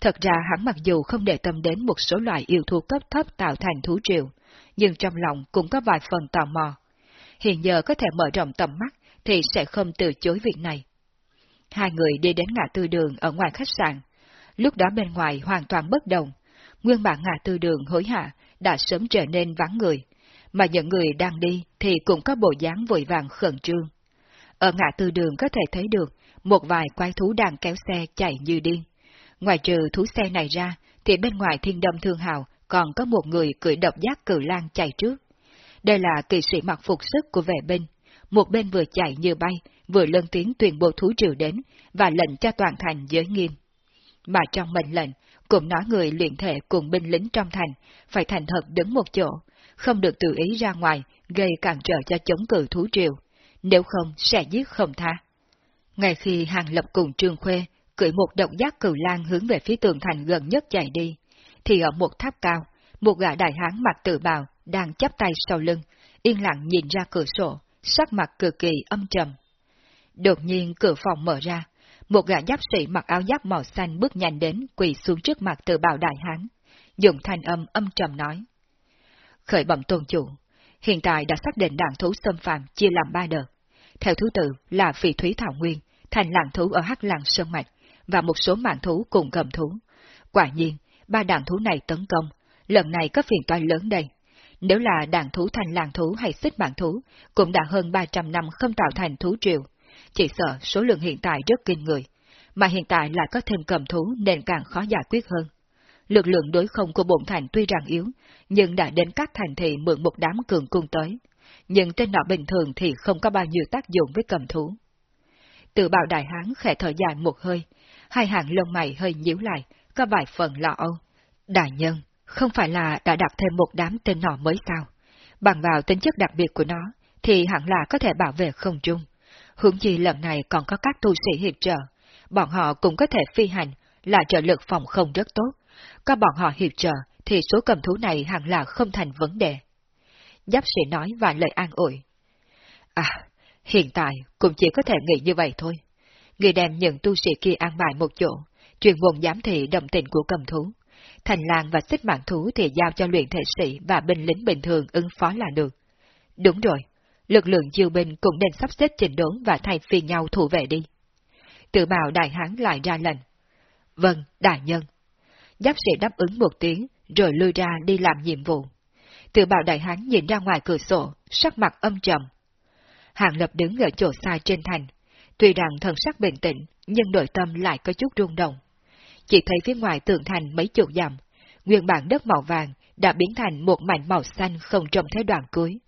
Thật ra hắn mặc dù không để tâm đến một số loại yêu thú cấp thấp tạo thành thú triều, nhưng trong lòng cũng có vài phần tò mò. Hiện giờ có thể mở rộng tầm mắt, thì sẽ không từ chối việc này. Hai người đi đến ngã tư đường ở ngoài khách sạn. Lúc đó bên ngoài hoàn toàn bất động. Nguyên bản ngã tư đường hối hạ đã sớm trở nên vắng người, mà những người đang đi thì cũng có bộ dáng vội vàng khẩn trương. Ở ngã tư đường có thể thấy được một vài quái thú đang kéo xe chạy như điên. Ngoài trừ thú xe này ra, thì bên ngoài thiên đâm thương hào còn có một người cưỡi độc giác cử lan chạy trước. Đây là kỳ sĩ mặc phục sức của vệ binh. Một bên vừa chạy như bay, vừa lân tiếng tuyên bộ thú triều đến và lệnh cho toàn thành giới nghiêm. Mà trong mệnh lệnh, cũng nói người luyện thể cùng binh lính trong thành phải thành thật đứng một chỗ, không được tự ý ra ngoài, gây cản trở cho chống cự thú triều, nếu không sẽ giết không tha. Ngay khi Hàng Lập cùng Trương Khuê cưỡi một động giác cửu lang hướng về phía tường thành gần nhất chạy đi, thì ở một tháp cao, một gã đại hán mặc tự bào đang chắp tay sau lưng, yên lặng nhìn ra cửa sổ, sắc mặt cực kỳ âm trầm. Đột nhiên cửa phòng mở ra, một gã giáp sĩ mặc áo giáp màu xanh bước nhanh đến quỳ xuống trước mặt tự bào đại hán, dùng thanh âm âm trầm nói. Khởi bẩm tôn chủ, hiện tại đã xác định đảng thú xâm phạm chia làm ba đợt. Theo thứ tự là phỉ thúy thảo nguyên, thành làng thú ở Hắc Làng Sơn Mạch, và một số mạng thú cùng gầm thú. Quả nhiên, ba đảng thú này tấn công, lần này có phiền toái lớn đây. Nếu là đảng thú thành làng thú hay xích mạng thú, cũng đã hơn 300 năm không tạo thành thú triều. Chỉ sợ số lượng hiện tại rất kinh người, mà hiện tại lại có thêm cầm thú nên càng khó giải quyết hơn. Lực lượng đối không của bổn thành tuy rằng yếu, nhưng đã đến các thành thị mượn một đám cường cung tới. Nhưng trên nọ bình thường thì không có bao nhiêu tác dụng với cầm thú. Tự bào đại hán khẽ thở dài một hơi, hai hàng lông mày hơi nhíu lại, có vài phần lo âu. Đại nhân, không phải là đã đặt thêm một đám tên nọ mới sao? Bằng vào tính chất đặc biệt của nó, thì hẳn là có thể bảo vệ không trung. Hướng chi lần này còn có các tu sĩ hiệp trợ, bọn họ cũng có thể phi hành, là trợ lực phòng không rất tốt. Có bọn họ hiệp trợ, thì số cầm thú này hẳn là không thành vấn đề. Giáp sĩ nói và lời an ủi. À, hiện tại cũng chỉ có thể nghĩ như vậy thôi. Người đem những tu sĩ kia an bài một chỗ, truyền nguồn giám thị động tình của cầm thú. Thành làng và xích mạng thú thì giao cho luyện thể sĩ và binh lính bình thường ứng phó là được. Đúng rồi, lực lượng chiêu binh cũng nên sắp xếp trình đốn và thay phiên nhau thủ vệ đi. Tự bào đại hán lại ra lệnh. Vâng, đại nhân. Giáp sĩ đáp ứng một tiếng, rồi lui ra đi làm nhiệm vụ. Tự bào đại hán nhìn ra ngoài cửa sổ, sắc mặt âm trầm. Hàng lập đứng ở chỗ xa trên thành. Tuy rằng thần sắc bình tĩnh, nhưng nội tâm lại có chút rung động. Chỉ thấy phía ngoài tường thành mấy chục dặm, nguyên bản đất màu vàng đã biến thành một mảnh màu xanh không trông thấy đoạn cuối.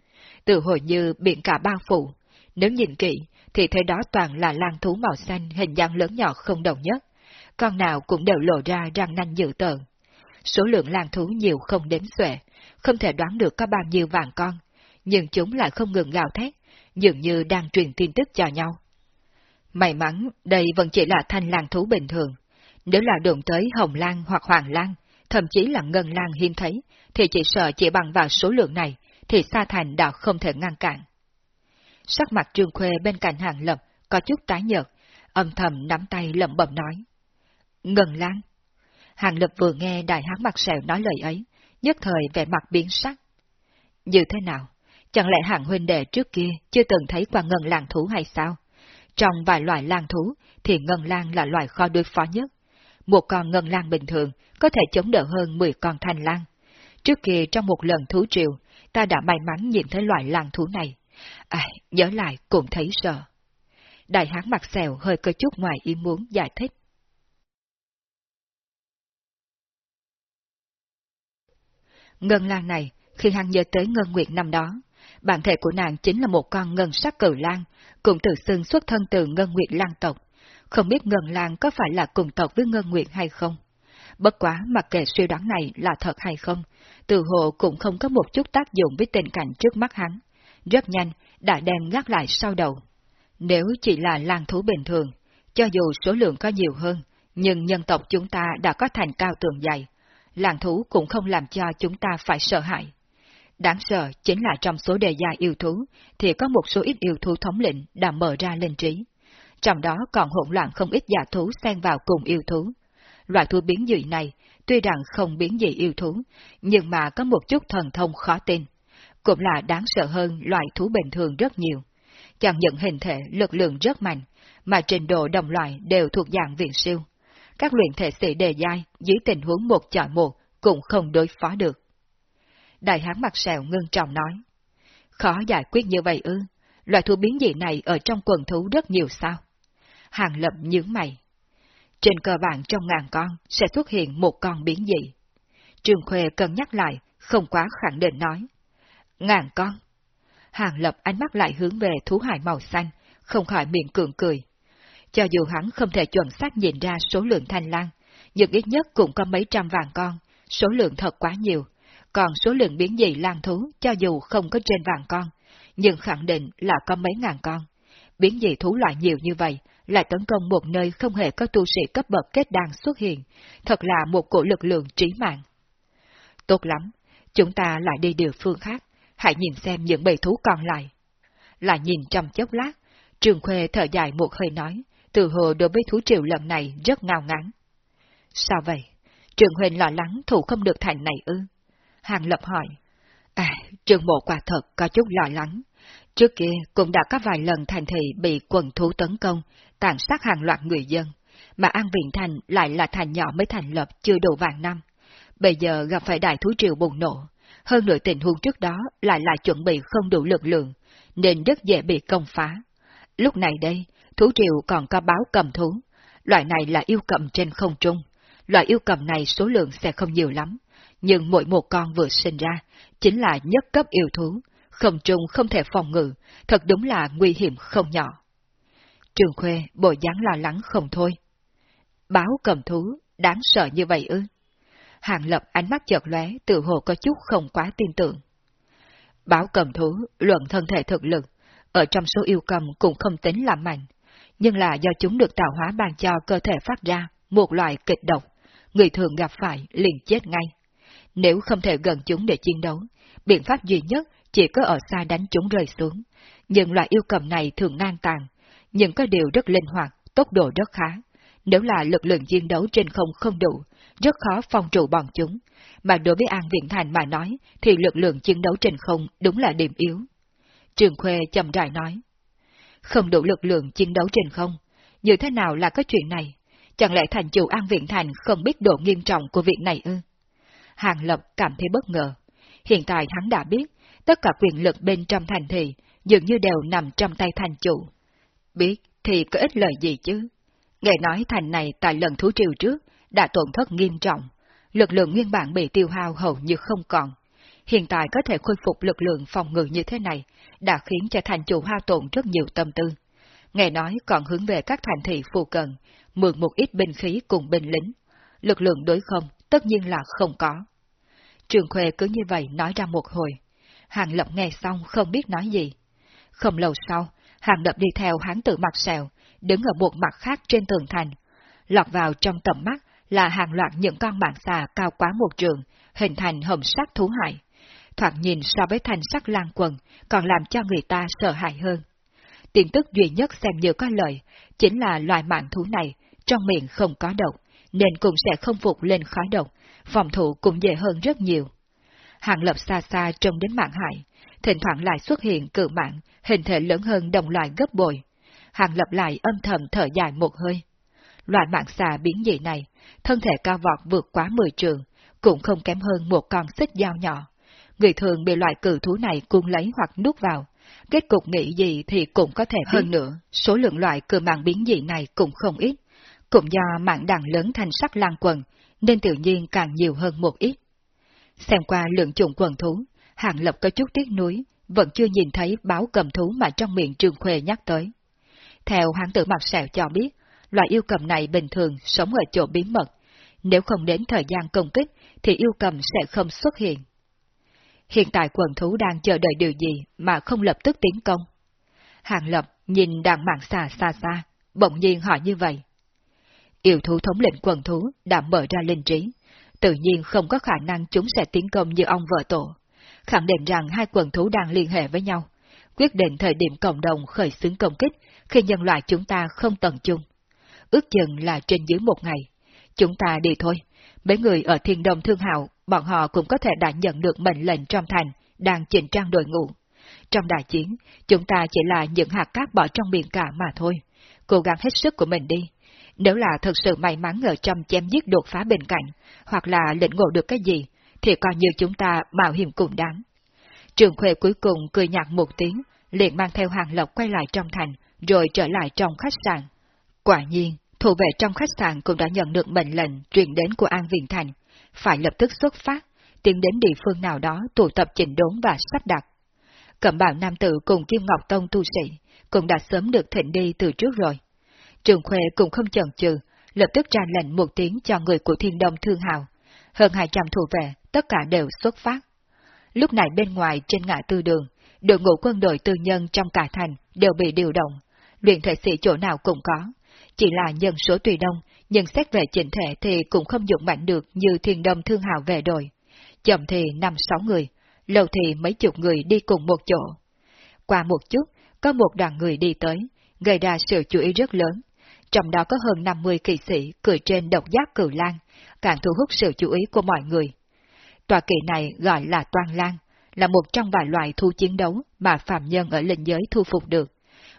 Tự hồi như biển cả bao phủ. Nếu nhìn kỹ, thì thấy đó toàn là lan thú màu xanh hình dạng lớn nhỏ không đồng nhất. Con nào cũng đều lộ ra răng nanh dữ tợn. Số lượng lan thú nhiều không đếm xuể, không thể đoán được có bao nhiêu vàng con, nhưng chúng lại không ngừng gào thét, dường như đang truyền tin tức cho nhau. May mắn, đây vẫn chỉ là thanh lan thú bình thường. Nếu là đụng tới hồng lan hoặc hoàng lan, thậm chí là ngân lan hiếm thấy, thì chỉ sợ chỉ bằng vào số lượng này, thì Sa Thành đã không thể ngăn cản. Sắc mặt Trương Khuê bên cạnh hàng lập có chút tái nhợt, âm thầm nắm tay lẩm bẩm nói. Ngân lan. Hàng lập vừa nghe đại hán mặt sẹo nói lời ấy, nhất thời vẻ mặt biến sắc. Như thế nào? Chẳng lẽ hàng huynh đệ trước kia chưa từng thấy qua ngân lan thú hay sao? Trong vài loài lang thú thì ngân lan là loài khó đối phó nhất. Một con ngân lan bình thường có thể chống đỡ hơn 10 con thanh lan. Trước kia trong một lần thú triều, ta đã may mắn nhìn thấy loài lan thú này. À, nhớ lại cũng thấy sợ. Đại hán mặt xèo hơi cơ chút ngoài ý muốn giải thích. Ngân lan này, khi hắn nhớ tới Ngân Nguyệt năm đó, bản thể của nàng chính là một con ngân sắc cử lan, cũng tự xưng xuất thân từ Ngân Nguyệt lan tộc. Không biết Ngân Lan có phải là cùng tộc với Ngân Nguyệt hay không? Bất quá mặc kệ suy đoán này là thật hay không, từ hộ cũng không có một chút tác dụng với tình cảnh trước mắt hắn. Rất nhanh, đã đem gác lại sau đầu. Nếu chỉ là lang thú bình thường, cho dù số lượng có nhiều hơn, nhưng nhân tộc chúng ta đã có thành cao tường dày, làng thú cũng không làm cho chúng ta phải sợ hãi. Đáng sợ chính là trong số đề gia yêu thú, thì có một số ít yêu thú thống lĩnh đã mở ra lên trí. Trong đó còn hỗn loạn không ít giả thú xen vào cùng yêu thú. Loại thú biến dị này, tuy rằng không biến dị yêu thú, nhưng mà có một chút thần thông khó tin. Cũng là đáng sợ hơn loại thú bình thường rất nhiều. Chẳng những hình thể lực lượng rất mạnh, mà trình độ đồng loại đều thuộc dạng viện siêu các luyện thể sĩ đề giai dưới tình huống một chọi một cũng không đối phó được. Đại hán mặt sẹo ngưng trọng nói, khó giải quyết như vậy ư, loại thú biến dị này ở trong quần thú rất nhiều sao? Hàng lập nhướng mày. Trên cơ bản trong ngàn con sẽ xuất hiện một con biến dị. Trường Khuê cân nhắc lại, không quá khẳng định nói. Ngàn con. Hàng lập ánh mắt lại hướng về thú hải màu xanh, không khỏi miệng cường cười. Cho dù hắn không thể chuẩn xác nhìn ra số lượng thanh lang nhưng ít nhất cũng có mấy trăm vạn con, số lượng thật quá nhiều. Còn số lượng biến dị lang thú cho dù không có trên vàng con, nhưng khẳng định là có mấy ngàn con. Biến dị thú loại nhiều như vậy, lại tấn công một nơi không hề có tu sĩ cấp bậc kết đan xuất hiện, thật là một cổ lực lượng trí mạng. Tốt lắm, chúng ta lại đi địa phương khác, hãy nhìn xem những bầy thú còn lại. Lại nhìn trong chốc lát, Trường Khuê thở dài một hơi nói, từ hồ đối với thú triều lần này rất ngao ngắn. Sao vậy? Trường Huỳnh lo lắng thủ không được thành này ư? Hàng Lập hỏi. À, trường mộ quả thật có chút lo lắng. Trước kia cũng đã có vài lần thành thị bị quần thú tấn công, tàn sát hàng loạt người dân, mà An Viện Thành lại là thành nhỏ mới thành lập chưa đủ vàng năm. Bây giờ gặp phải đại thú triều bùng nổ, hơn nữa tình huống trước đó lại là chuẩn bị không đủ lực lượng, nên rất dễ bị công phá. Lúc này đây, thú triều còn có báo cầm thú. Loại này là yêu cầm trên không trung. Loại yêu cầm này số lượng sẽ không nhiều lắm, nhưng mỗi một con vừa sinh ra, chính là nhất cấp yêu thú, không trung không thể phòng ngự, thật đúng là nguy hiểm không nhỏ. Trường Khuê bộ dáng lo lắng không thôi. Báo cầm thú, đáng sợ như vậy ư? Hàng lập ánh mắt chợt lóe, tự hồ có chút không quá tin tưởng. Báo cầm thú, luận thân thể thực lực, ở trong số yêu cầm cũng không tính là mạnh, nhưng là do chúng được tạo hóa ban cho cơ thể phát ra một loại kịch độc, người thường gặp phải liền chết ngay. Nếu không thể gần chúng để chiến đấu, biện pháp duy nhất chỉ có ở xa đánh chúng rơi xuống. Nhưng loại yêu cầm này thường ngang tàn, nhưng có điều rất linh hoạt, tốc độ rất khá. Nếu là lực lượng chiến đấu trên không không đủ, rất khó phòng trụ bọn chúng. Mà đối với An Viện Thành mà nói, thì lực lượng chiến đấu trên không đúng là điểm yếu. Trường Khuê chậm rãi nói. Không đủ lực lượng chiến đấu trên không, như thế nào là có chuyện này? Chẳng lẽ thành chủ An Viện Thành không biết độ nghiêm trọng của việc này ư? Hàng Lập cảm thấy bất ngờ. Hiện tại hắn đã biết, tất cả quyền lực bên trong thành thị dường như đều nằm trong tay thành chủ. Biết thì có ích lợi gì chứ? Nghe nói thành này tại lần thú triều trước đã tổn thất nghiêm trọng, lực lượng nguyên bản bị tiêu hao hầu như không còn. Hiện tại có thể khôi phục lực lượng phòng ngự như thế này, đã khiến cho thành chủ hao tổn rất nhiều tâm tư. Nghe nói còn hướng về các thành thị phù cận, mượn một ít binh khí cùng binh lính. Lực lượng đối không, tất nhiên là không có. Trường Khuê cứ như vậy nói ra một hồi. Hàng Lập nghe xong không biết nói gì. Không lâu sau, Hàng Lập đi theo hán tử mặt sẹo, đứng ở một mặt khác trên tường thành. Lọt vào trong tầm mắt là hàng loạt những con mạng xà cao quá một trường, hình thành hầm sắc thú hại. Thoạt nhìn so với thành sắc lan quần, còn làm cho người ta sợ hãi hơn. Tin tức duy nhất xem như có lợi, chính là loài mạng thú này, trong miệng không có độc, nên cũng sẽ không phục lên khói độc, phòng thủ cũng dễ hơn rất nhiều. Hàng lập xa xa trông đến mạng hại, thỉnh thoảng lại xuất hiện cự mạng, hình thể lớn hơn đồng loại gấp bội. Hàng lập lại âm thầm thở dài một hơi. Loại mạng xà biến dị này, thân thể cao vọt vượt quá 10 trường, cũng không kém hơn một con xích dao nhỏ. Người thường bị loại cự thú này cuốn lấy hoặc nuốt vào, kết cục nghĩ gì thì cũng có thể hơn nữa, số lượng loại cự mạng biến dị này cũng không ít, cũng do mạng đàn lớn thành sắc lan quần, nên tự nhiên càng nhiều hơn một ít. Xem qua lượng chủng quần thú, Hàng Lập có chút tiếc nuối, vẫn chưa nhìn thấy báo cầm thú mà trong miệng Trương Khuê nhắc tới. Theo hãng tử mặt sẹo cho biết, loại yêu cầm này bình thường sống ở chỗ bí mật, nếu không đến thời gian công kích thì yêu cầm sẽ không xuất hiện. Hiện tại quần thú đang chờ đợi điều gì mà không lập tức tiến công? Hàng Lập nhìn đàn mạng xà xa xa, bỗng nhiên hỏi như vậy. Yêu thú thống lĩnh quần thú đã mở ra linh trí, tự nhiên không có khả năng chúng sẽ tiến công như ông vợ tổ. Khẳng định rằng hai quần thú đang liên hệ với nhau, quyết định thời điểm cộng đồng khởi xướng công kích khi nhân loại chúng ta không tận chung. Ước chừng là trên dưới một ngày. Chúng ta đi thôi. Mấy người ở thiên đông thương hạo, bọn họ cũng có thể đã nhận được mệnh lệnh trong thành, đang chỉnh trang đội ngũ. Trong đại chiến, chúng ta chỉ là những hạt cát bỏ trong biển cả mà thôi. Cố gắng hết sức của mình đi, nếu là thật sự may mắn ở trong chém giết đột phá bên cạnh, hoặc là lĩnh ngộ được cái gì, thì coi như chúng ta mạo hiểm cùng đáng. Trường Khuê cuối cùng cười nhạt một tiếng, liền mang theo hàng lộc quay lại trong thành, rồi trở lại trong khách sạn. Quả nhiên, thủ vệ trong khách sạn cũng đã nhận được mệnh lệnh truyền đến của An Viện Thành, phải lập tức xuất phát, tiến đến địa phương nào đó tụ tập chỉnh đốn và sắp đặt. Cẩm bảo nam tử cùng Kim Ngọc Tông tu sĩ cũng đã sớm được thịnh đi từ trước rồi. Trường Khuê cũng không chần chừ, lập tức ra lệnh một tiếng cho người của Thiên Đông Thương Hào. Hơn 200 thủ vệ, tất cả đều xuất phát. Lúc này bên ngoài trên ngã tư đường, đội ngũ quân đội tư nhân trong cả thành đều bị điều động, luyện thể sĩ chỗ nào cũng có. Chỉ là nhân số tùy đông, nhưng xét về chỉnh thể thì cũng không dụng mạnh được như Thiên Đông Thương Hào về đội. Chậm thì năm sáu người, lâu thì mấy chục người đi cùng một chỗ. Qua một chút, có một đoàn người đi tới, gây ra sự chú ý rất lớn, trong đó có hơn 50 kỵ sĩ cười trên độc giác cửu lan, càng thu hút sự chú ý của mọi người. Tòa kỵ này gọi là Toan Lan, là một trong vài loại thu chiến đấu mà phạm nhân ở linh giới thu phục được.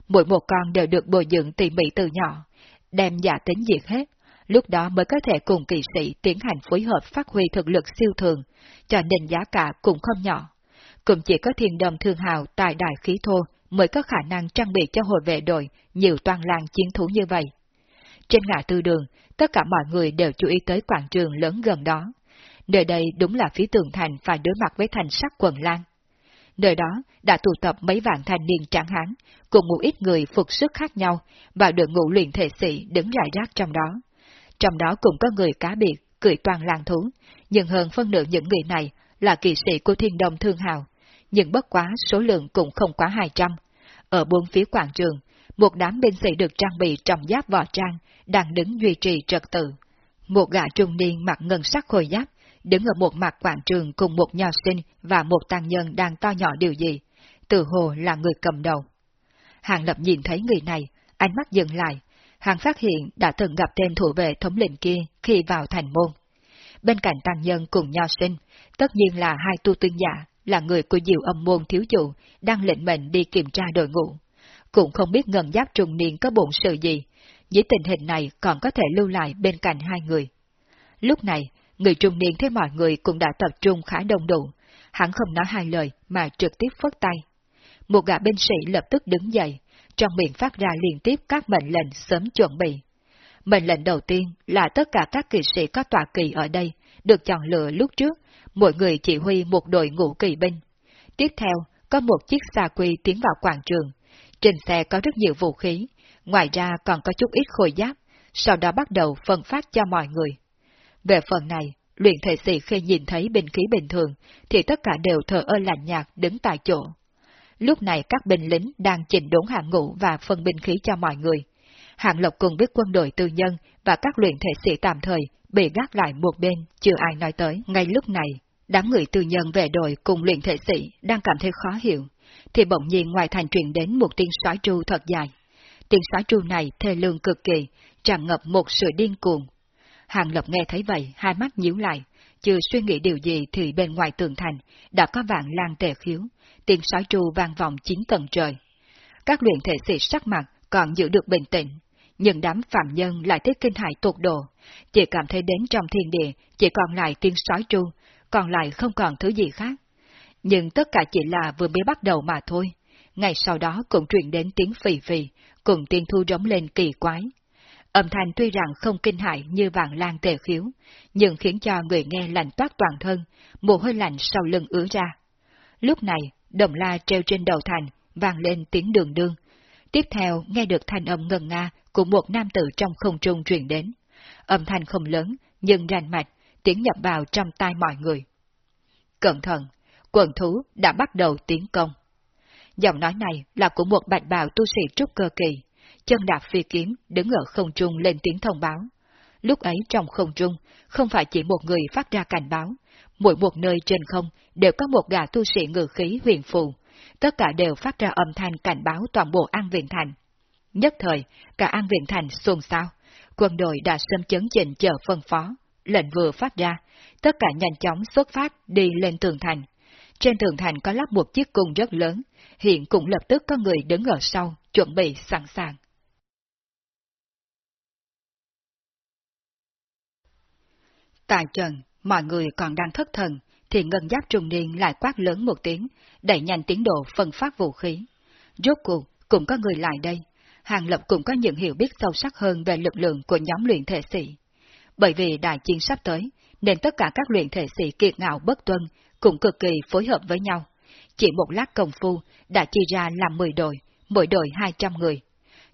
Mỗi một con đều được bồi dưỡng tỉ mỉ từ nhỏ, đem giả tính diệt hết, lúc đó mới có thể cùng kỵ sĩ tiến hành phối hợp phát huy thực lực siêu thường, cho nên giá cả cũng không nhỏ. Cũng chỉ có thiên đồng thương hào tài đại khí thô mới có khả năng trang bị cho hội vệ đội nhiều toàn làng chiến thú như vậy. Trên ngã tư đường, tất cả mọi người đều chú ý tới quảng trường lớn gần đó. Nơi đây đúng là phía tường thành phải đối mặt với thành sắc quần lan. Nơi đó đã tụ tập mấy vạn thanh niên tráng hán, cùng một ít người phục sức khác nhau, và đội ngũ luyện thể sĩ đứng rải rác trong đó. Trong đó cũng có người cá biệt, cười toàn làng thú, nhưng hơn phân nửa những người này là kỳ sĩ của thiên đồng thương hào, nhưng bất quá số lượng cũng không quá 200. Ở buôn phía quảng trường, một đám binh sĩ được trang bị trọng giáp vỏ trang, đang đứng duy trì trật tự. Một gã trung niên mặc ngân sắc khôi giáp, đứng ở một mặt quảng trường cùng một nho sinh và một tăng nhân đang to nhỏ điều gì, từ hồ là người cầm đầu. Hàng Lập nhìn thấy người này, ánh mắt dừng lại, hàng phát hiện đã từng gặp tên thủ vệ thống lĩnh kia khi vào thành môn. Bên cạnh tăng nhân cùng nho sinh, tất nhiên là hai tu tuyên giả, là người của diệu âm môn thiếu chủ, đang lệnh mệnh đi kiểm tra đội ngũ. Cũng không biết ngân giáp trùng niên có bổn sự gì, với tình hình này còn có thể lưu lại bên cạnh hai người. Lúc này, người trung niên thấy mọi người cũng đã tập trung khá đông đủ, hắn không nói hai lời mà trực tiếp phất tay. Một gã binh sĩ lập tức đứng dậy, trong miệng phát ra liên tiếp các mệnh lệnh sớm chuẩn bị. Mệnh lệnh đầu tiên là tất cả các kỵ sĩ có tọa kỳ ở đây, được chọn lựa lúc trước, mỗi người chỉ huy một đội ngũ kỳ binh. Tiếp theo, có một chiếc xa quy tiến vào quảng trường. Trên xe có rất nhiều vũ khí, ngoài ra còn có chút ít khôi giáp, sau đó bắt đầu phân phát cho mọi người. Về phần này, luyện thể sĩ khi nhìn thấy binh khí bình thường, thì tất cả đều thờ ơ lạnh nhạt đứng tại chỗ. Lúc này các binh lính đang chỉnh đốn hạng ngũ và phân binh khí cho mọi người. Hạng Lộc cùng biết quân đội tư nhân và các luyện thể sĩ tạm thời bị gác lại một bên, chưa ai nói tới. Ngay lúc này, đám người tư nhân về đội cùng luyện thể sĩ đang cảm thấy khó hiểu, thì bỗng nhiên ngoài thành truyền đến một tiếng sói tru thật dài. Tiếng sói tru này thê lương cực kỳ, tràn ngập một sự điên cuồng. Hàng Lập nghe thấy vậy, hai mắt nhíu lại, chưa suy nghĩ điều gì thì bên ngoài tường thành đã có vạn lan tề khiếu, tiếng sói tru vang vọng chín tầng trời. Các luyện thể sĩ sắc mặt còn giữ được bình tĩnh, nhưng đám phạm nhân lại thấy kinh hại tột độ, chỉ cảm thấy đến trong thiên địa chỉ còn lại tiếng sói tru, còn lại không còn thứ gì khác. Nhưng tất cả chỉ là vừa mới bắt đầu mà thôi. Ngày sau đó cũng truyền đến tiếng phì phì, cùng tiên thu rống lên kỳ quái. Âm thanh tuy rằng không kinh hại như vạn lan tề khiếu, nhưng khiến cho người nghe lạnh toát toàn thân, mồ hôi lạnh sau lưng ứa ra. Lúc này, đồng la treo trên đầu thành, vang lên tiếng đường đương. Tiếp theo nghe được thanh âm ngân nga của một nam tử trong không trung truyền đến. Âm thanh không lớn, nhưng rành mạch, tiếng nhập vào trong tai mọi người. Cẩn thận, quần thú đã bắt đầu tiến công. Giọng nói này là của một bạch bào tu sĩ trúc cơ kỳ, chân đạp phi kiếm đứng ở không trung lên tiếng thông báo. Lúc ấy trong không trung, không phải chỉ một người phát ra cảnh báo, mỗi một nơi trên không đều có một gã tu sĩ ngự khí huyền phù, tất cả đều phát ra âm thanh cảnh báo toàn bộ An Viện Thành. Nhất thời, cả An Viện Thành xôn xao, quân đội đã xâm chấn chỉnh chờ phân phó, lệnh vừa phát ra, tất cả nhanh chóng xuất phát đi lên tường thành. Trên tường thành có lắp một chiếc cung rất lớn, hiện cũng lập tức có người đứng ở sau, chuẩn bị sẵn sàng. Tại trần, mọi người còn đang thất thần, thì ngân giáp trùng niên lại quát lớn một tiếng, đẩy nhanh tiến độ phân phát vũ khí. Rốt cuộc, cũng có người lại đây. Hàng Lập cũng có những hiểu biết sâu sắc hơn về lực lượng của nhóm luyện thể sĩ. Bởi vì đại chiến sắp tới, nên tất cả các luyện thể sĩ kiệt ngạo bất tuân cũng cực kỳ phối hợp với nhau. Chỉ một lát công phu đã chia ra làm 10 đội, mỗi đội 200 người.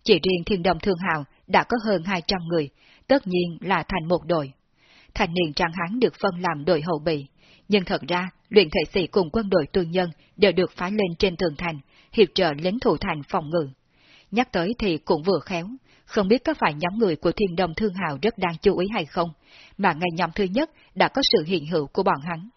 Chỉ riêng thiên đồng thương hào đã có hơn 200 người, tất nhiên là thành một đội. Thành niên trang hán được phân làm đội hậu bị, nhưng thật ra luyện thể sĩ cùng quân đội tư nhân đều được phái lên trên tường thành, hiệp trợ lính thủ thành phòng ngự. Nhắc tới thì cũng vừa khéo, không biết có phải nhóm người của thiên đồng thương hào rất đang chú ý hay không, mà ngày nhóm thứ nhất đã có sự hiện hữu của bọn hắn.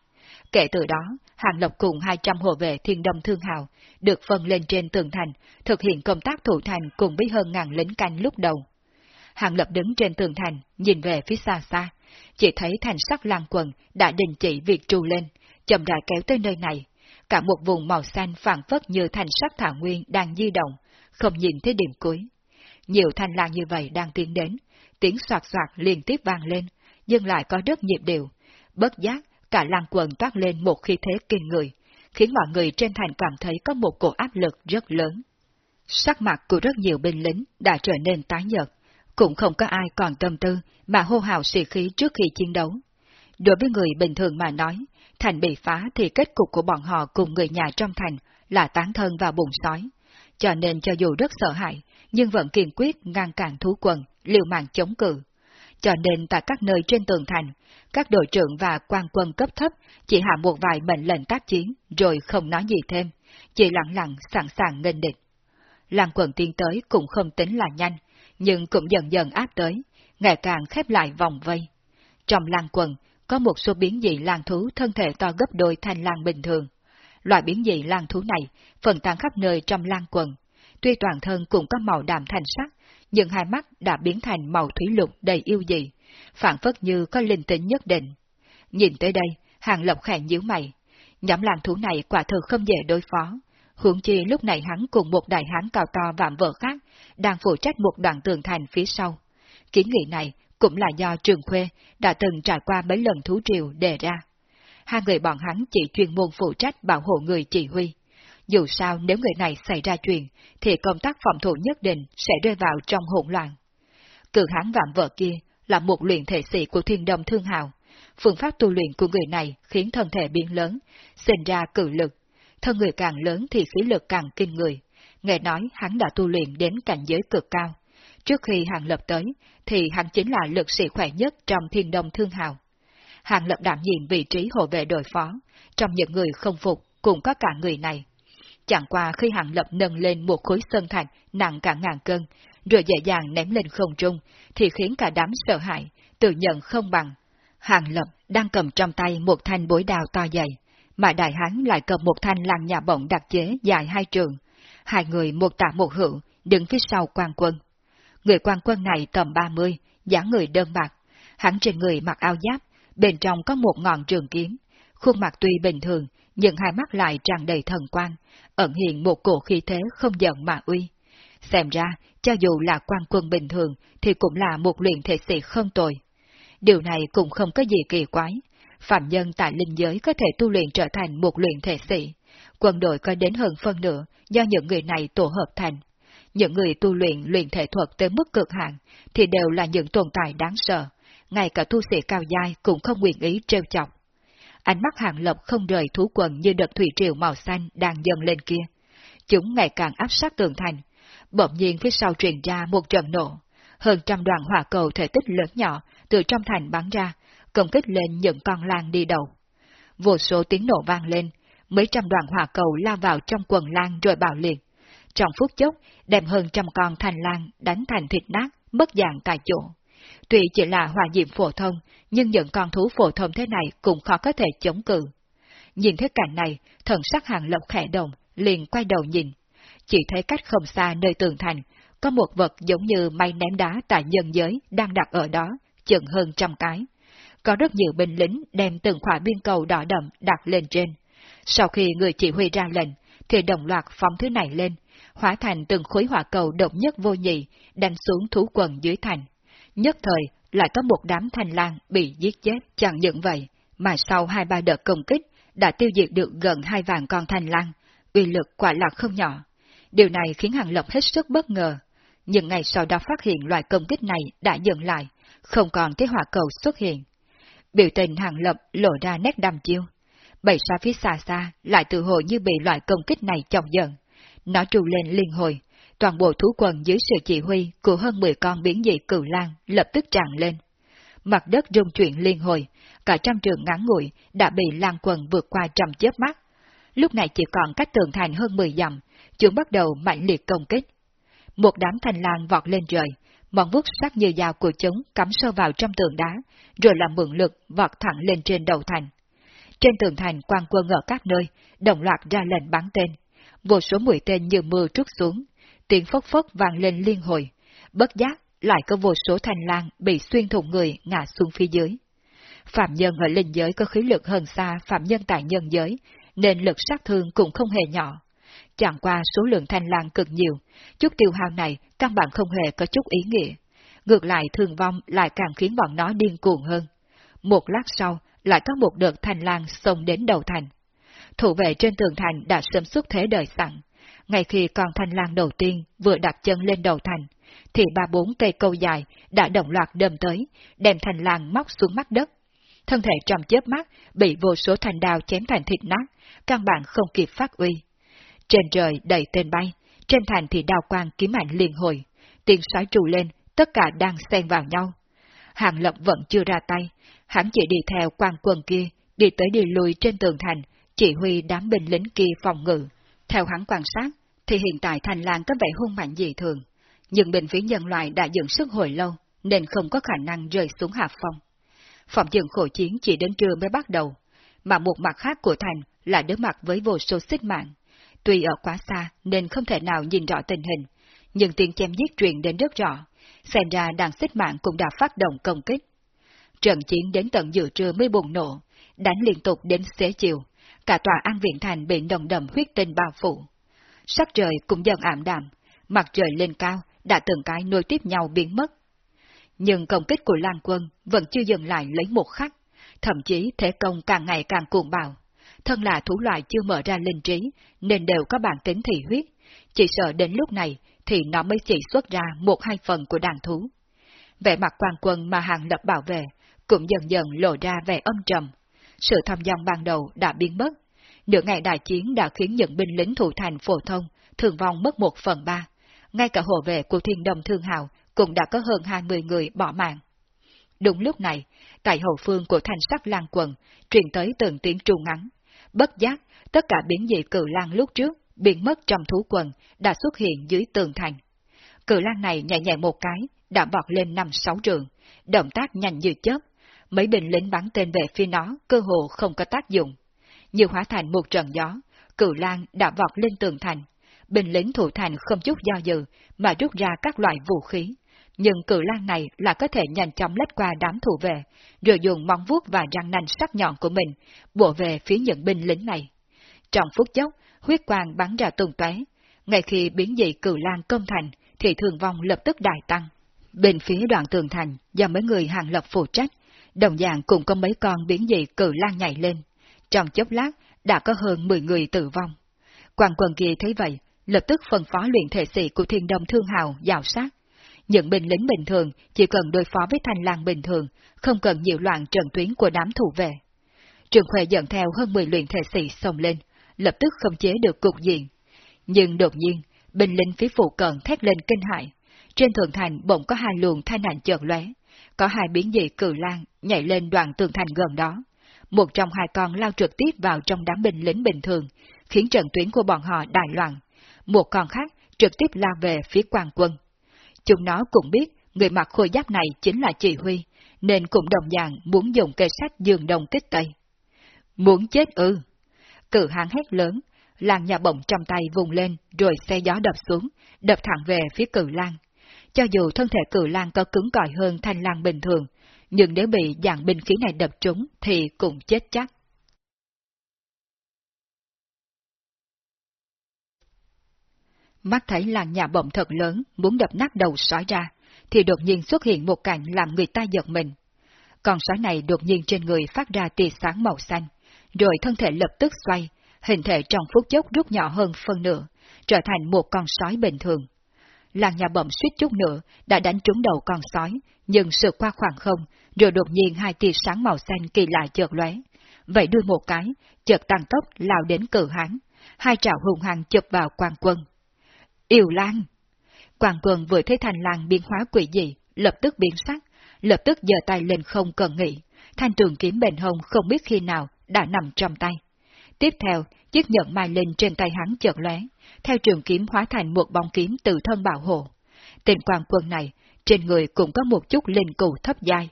Kể từ đó, Hàng lộc cùng 200 hộ vệ thiên đồng thương hào được phân lên trên tường thành, thực hiện công tác thủ thành cùng với hơn ngàn lính canh lúc đầu. Hàng Lập đứng trên tường thành, nhìn về phía xa xa, chỉ thấy thành sắc lan quần đã đình chỉ việc trù lên, chậm rãi kéo tới nơi này. Cả một vùng màu xanh phản phất như thành sắc thảo nguyên đang di động, không nhìn thấy điểm cuối. Nhiều thanh lang như vậy đang tiến đến, tiếng soạt soạt liên tiếp vang lên, nhưng lại có rất nhịp điệu. Bất giác, cả lan quần toát lên một khí thế kinh người, khiến mọi người trên thành cảm thấy có một cổ áp lực rất lớn. Sắc mặt của rất nhiều binh lính đã trở nên tái nhợt, cũng không có ai còn tâm tư mà hô hào sĩ khí trước khi chiến đấu. Đối với người bình thường mà nói, thành bị phá thì kết cục của bọn họ cùng người nhà trong thành là tán thân vào bụng sói. Cho nên cho dù rất sợ hãi, nhưng vẫn kiên quyết ngăn cản thú quần, liều mạng chống cự. Cho nên tại các nơi trên tường thành, các đội trưởng và quan quân cấp thấp chỉ hạ một vài mệnh lệnh tác chiến rồi không nói gì thêm, chỉ lặng lặng sẵn sàng nghênh địch. Làng quần tiến tới cũng không tính là nhanh, nhưng cũng dần dần áp tới, ngày càng khép lại vòng vây. Trong làng quần, có một số biến dị lang thú thân thể to gấp đôi thanh lang bình thường. Loại biến dị lang thú này phần tán khắp nơi trong lang quần. Tuy toàn thân cũng có màu đạm thành sắc, nhưng hai mắt đã biến thành màu thủy lục đầy yêu dị, phản phất như có linh tính nhất định. Nhìn tới đây, hàng lộc khẽ nhíu mày. Nhóm lang thú này quả thực không dễ đối phó. Hướng chi lúc này hắn cùng một đại hán cao to vạm vỡ khác, đang phụ trách một đoạn tường thành phía sau. Kiến nghị này cũng là do Trường Khuê đã từng trải qua mấy lần thú triều đề ra. Hai người bọn hắn chỉ chuyên môn phụ trách bảo hộ người chỉ huy. Dù sao nếu người này xảy ra chuyện, thì công tác phòng thủ nhất định sẽ rơi vào trong hỗn loạn. Cự hán vạm vỡ kia là một luyện thể sĩ của thiên đồng thương hào. Phương pháp tu luyện của người này khiến thân thể biến lớn, sinh ra cự lực. Thân người càng lớn thì khí lực càng kinh người. Nghe nói hắn đã tu luyện đến cảnh giới cực cao, Trước khi Hàng Lập tới, thì hắn chính là lực sĩ khỏe nhất trong thiên đông thương hào. Hàng Lập đảm nhiệm vị trí hộ vệ đội phó, trong những người không phục cũng có cả người này. Chẳng qua khi Hàng Lập nâng lên một khối sơn thạch nặng cả ngàn cân, rồi dễ dàng ném lên không trung, thì khiến cả đám sợ hãi, tự nhận không bằng. Hàng Lập đang cầm trong tay một thanh bối đào to dày, mà đại hán lại cầm một thanh làng nhà bổng đặc chế dài hai trường. Hai người một tạ một hữu, đứng phía sau quan quân. Người quan quân này tầm 30, dáng người đơn bạc, hắn trên người mặc áo giáp, bên trong có một ngọn trường kiếm. Khuôn mặt tuy bình thường, nhưng hai mắt lại tràn đầy thần quan, ẩn hiện một cổ khí thế không giận mà uy. Xem ra, cho dù là quan quân bình thường, thì cũng là một luyện thể sĩ không tồi. Điều này cũng không có gì kỳ quái. Phạm nhân tại linh giới có thể tu luyện trở thành một luyện thể sĩ. Quân đội có đến hơn phân nửa do những người này tổ hợp thành những người tu luyện luyện thể thuật tới mức cực hạn thì đều là những tồn tại đáng sợ, ngay cả tu sĩ cao giai cũng không nguyện ý trêu chọc. Ánh mắt hàng lập không rời thú quần như đợt thủy triều màu xanh đang dần lên kia. Chúng ngày càng áp sát tường thành. Bỗng nhiên phía sau truyền ra một trận nổ. Hơn trăm đoàn hỏa cầu thể tích lớn nhỏ từ trong thành bắn ra, công kích lên những con lan đi đầu. Vô số tiếng nổ vang lên, mấy trăm đoàn hỏa cầu lao vào trong quần lan rồi bạo liệt trong phút chốc đem hơn trăm con thành lang đánh thành thịt nát, mất dạng tại chỗ. Tuy chỉ là hỏa diệm phổ thông, nhưng những con thú phổ thông thế này cũng khó có thể chống cự. Nhìn thấy cảnh này, thần sắc hàng lộc khẽ động, liền quay đầu nhìn. Chỉ thấy cách không xa nơi tường thành, có một vật giống như may ném đá tại nhân giới đang đặt ở đó, chừng hơn trăm cái. Có rất nhiều binh lính đem từng khỏa biên cầu đỏ đậm đặt lên trên. Sau khi người chỉ huy ra lệnh, thì đồng loạt phóng thứ này lên, hóa thành từng khối hỏa cầu độc nhất vô nhị, đánh xuống thú quần dưới thành. Nhất thời, lại có một đám thanh lang bị giết chết, chẳng những vậy, mà sau hai ba đợt công kích, đã tiêu diệt được gần hai vạn con thanh lang, uy lực quả là không nhỏ. Điều này khiến Hàng lộc hết sức bất ngờ. Nhưng ngày sau đó phát hiện loại công kích này đã dừng lại, không còn cái hỏa cầu xuất hiện. Biểu tình Hàng Lập lộ ra nét đăm chiêu. Bảy xa phía xa xa lại tự hồ như bị loại công kích này chọc giận, nó trù lên liên hồi, toàn bộ thú quần dưới sự chỉ huy của hơn 10 con biến dị cửu lang lập tức tràn lên. Mặt đất rung chuyển liên hồi, cả trăm trường ngắn ngủi đã bị lang quần vượt qua trăm chớp mắt. Lúc này chỉ còn cách tường thành hơn 10 dặm, chúng bắt đầu mạnh liệt công kích. Một đám thành lang vọt lên trời, món vuốt sắc như dao của chúng cắm sâu vào trong tường đá, rồi làm mượn lực vọt thẳng lên trên đầu thành. Trên tường thành quan quân ở các nơi, đồng loạt ra lệnh bắn tên, vô số mũi tên như mưa trút xuống, tiếng phốc phốc vang lên liên hồi, bất giác lại có vô số thành lang bị xuyên thủng người ngã xuống phía dưới. Phạm nhân ở linh giới có khí lực hơn xa phạm nhân tại nhân giới, nên lực sát thương cũng không hề nhỏ. Chẳng qua số lượng thanh lang cực nhiều, chút tiêu hao này căn bản không hề có chút ý nghĩa. Ngược lại thương vong lại càng khiến bọn nó điên cuồng hơn. Một lát sau, lại có một đợt thanh lang xông đến đầu thành thủ vệ trên tường thành đã sớm xuất thế đời sẵn. Ngay khi con thanh lang đầu tiên vừa đặt chân lên đầu thành, thì ba bốn cây câu dài đã đồng loạt đâm tới, đem thành lang móc xuống mắt đất. Thân thể trong chớp mắt bị vô số thành đao chém thành thịt nát, căn bản không kịp phát uy. Trên trời đầy tên bay, trên thành thì đào quang kiếm ảnh liền hồi, tiếng sói trù lên, tất cả đang xen vào nhau. Hàng Lập vẫn chưa ra tay, hắn chỉ đi theo quan quân kia, đi tới đi lui trên tường thành, chỉ huy đám binh lính kia phòng ngự. Theo hắn quan sát, thì hiện tại thành làng có vẻ hung mạnh dị thường, nhưng bên phía nhân loại đã dựng sức hồi lâu, nên không có khả năng rơi xuống hạ phong. Phòng dựng khổ chiến chỉ đến trưa mới bắt đầu, mà một mặt khác của thành là đối mặt với vô số xích mạng. Tuy ở quá xa nên không thể nào nhìn rõ tình hình, nhưng tiếng chém giết truyền đến rất rõ, xem ra đàn xích mạng cũng đã phát động công kích. Trận chiến đến tận giữa trưa mới bùng nổ, đánh liên tục đến xế chiều, cả tòa an viện thành bị nồng đầm huyết tinh bao phủ. Sắc trời cũng dần ảm đạm, mặt trời lên cao, đã từng cái nối tiếp nhau biến mất. Nhưng công kích của Lan Quân vẫn chưa dừng lại lấy một khắc, thậm chí thế công càng ngày càng cuồng bạo. Thân là thủ loại chưa mở ra linh trí, nên đều có bản tính thị huyết, chỉ sợ đến lúc này thì nó mới chỉ xuất ra một hai phần của đàn thú. Vẻ mặt quan quân mà hàng lập bảo vệ cũng dần dần lộ ra vẻ âm trầm. Sự thăm dòng ban đầu đã biến mất. Nửa ngày đại chiến đã khiến những binh lính thủ thành phổ thông thường vong mất một phần ba. Ngay cả hộ vệ của thiên đồng thương hào cũng đã có hơn hai mươi người bỏ mạng. Đúng lúc này, tại hậu phương của thanh sắc lan quần, truyền tới từng tiếng tru ngắn. Bất giác, tất cả biến dị cử lan lúc trước, biến mất trong thú quần, đã xuất hiện dưới tường thành. Cử lan này nhẹ nhẹ một cái, đã bọt lên năm sáu trường, động tác nhanh như chớp. Mấy binh lính bắn tên về phía nó, cơ hồ không có tác dụng. Như hóa thành một trận gió, cử lan đã vọt lên tường thành. Binh lính thủ thành không chút do dự, mà rút ra các loại vũ khí, nhưng cự lan này là có thể nhanh chóng lách qua đám thủ vệ, rồi dùng móng vuốt và răng nanh sắc nhọn của mình, bổ về phía những binh lính này. Trong phút chốc, huyết quang bắn ra tung tóe. Ngay khi biến dị cự lan công thành, thì thường vong lập tức đại tăng. Bên phía đoạn tường thành, do mấy người hàng lập phụ trách, đồng dạng cũng có mấy con biến dị cự lan nhảy lên. Trong chốc lát, đã có hơn 10 người tử vong. Quan quân kia thấy vậy, lập tức phân phó luyện thể sĩ của thiên đồng thương hào dạo sát, những binh lính bình thường chỉ cần đối phó với thanh lang bình thường, không cần nhiều loạn trận tuyến của đám thủ vệ. Trường Khuê dẫn theo hơn 10 luyện thể sĩ xông lên, lập tức không chế được cục diện. Nhưng đột nhiên, binh lính phía phụ cận thét lên kinh hại. Trên thượng thành bỗng có hai luồng thanh ảnh chợt lóe, có hai biến dị cử lang nhảy lên đoạn tường thành gần đó. Một trong hai con lao trực tiếp vào trong đám binh lính bình thường, khiến trận tuyến của bọn họ đại loạn. Một con khác trực tiếp lao về phía quan quân. Chúng nó cũng biết người mặc khôi giáp này chính là chỉ huy, nên cũng đồng dạng muốn dùng cây sách dường đồng kích tây. Muốn chết ư? Cự hàng hét lớn, làng nhà bổng trong tay vùng lên rồi xe gió đập xuống, đập thẳng về phía cự lan. Cho dù thân thể cự lan có cứng cỏi hơn thanh lan bình thường, nhưng nếu bị dạng binh khí này đập trúng thì cũng chết chắc. Mắt thấy làng nhà bỗng thật lớn, muốn đập nát đầu sói ra, thì đột nhiên xuất hiện một cảnh làm người ta giật mình. Con sói này đột nhiên trên người phát ra tia sáng màu xanh, rồi thân thể lập tức xoay, hình thể trong phút chốc rút nhỏ hơn phân nửa, trở thành một con sói bình thường. Làng nhà bẩm suýt chút nữa đã đánh trúng đầu con sói, nhưng sượt qua khoảng không, rồi đột nhiên hai tia sáng màu xanh kỳ lạ chợt lóe. Vậy đưa một cái, chợt tăng tốc lao đến cử hán, hai trảo hùng hăng chụp vào quan quân. Yêu Lan! Quảng quân vừa thấy thành làng biến hóa quỷ dị, lập tức biến sắc, lập tức giơ tay lên không cần nghĩ, thanh trường kiếm bền hồng không biết khi nào đã nằm trong tay. Tiếp theo, chiếc nhẫn mai lên trên tay hắn chợt lóe, theo trường kiếm hóa thành một bóng kiếm từ thân bảo hộ. Tên quan quân này, trên người cũng có một chút linh cụ thấp dai.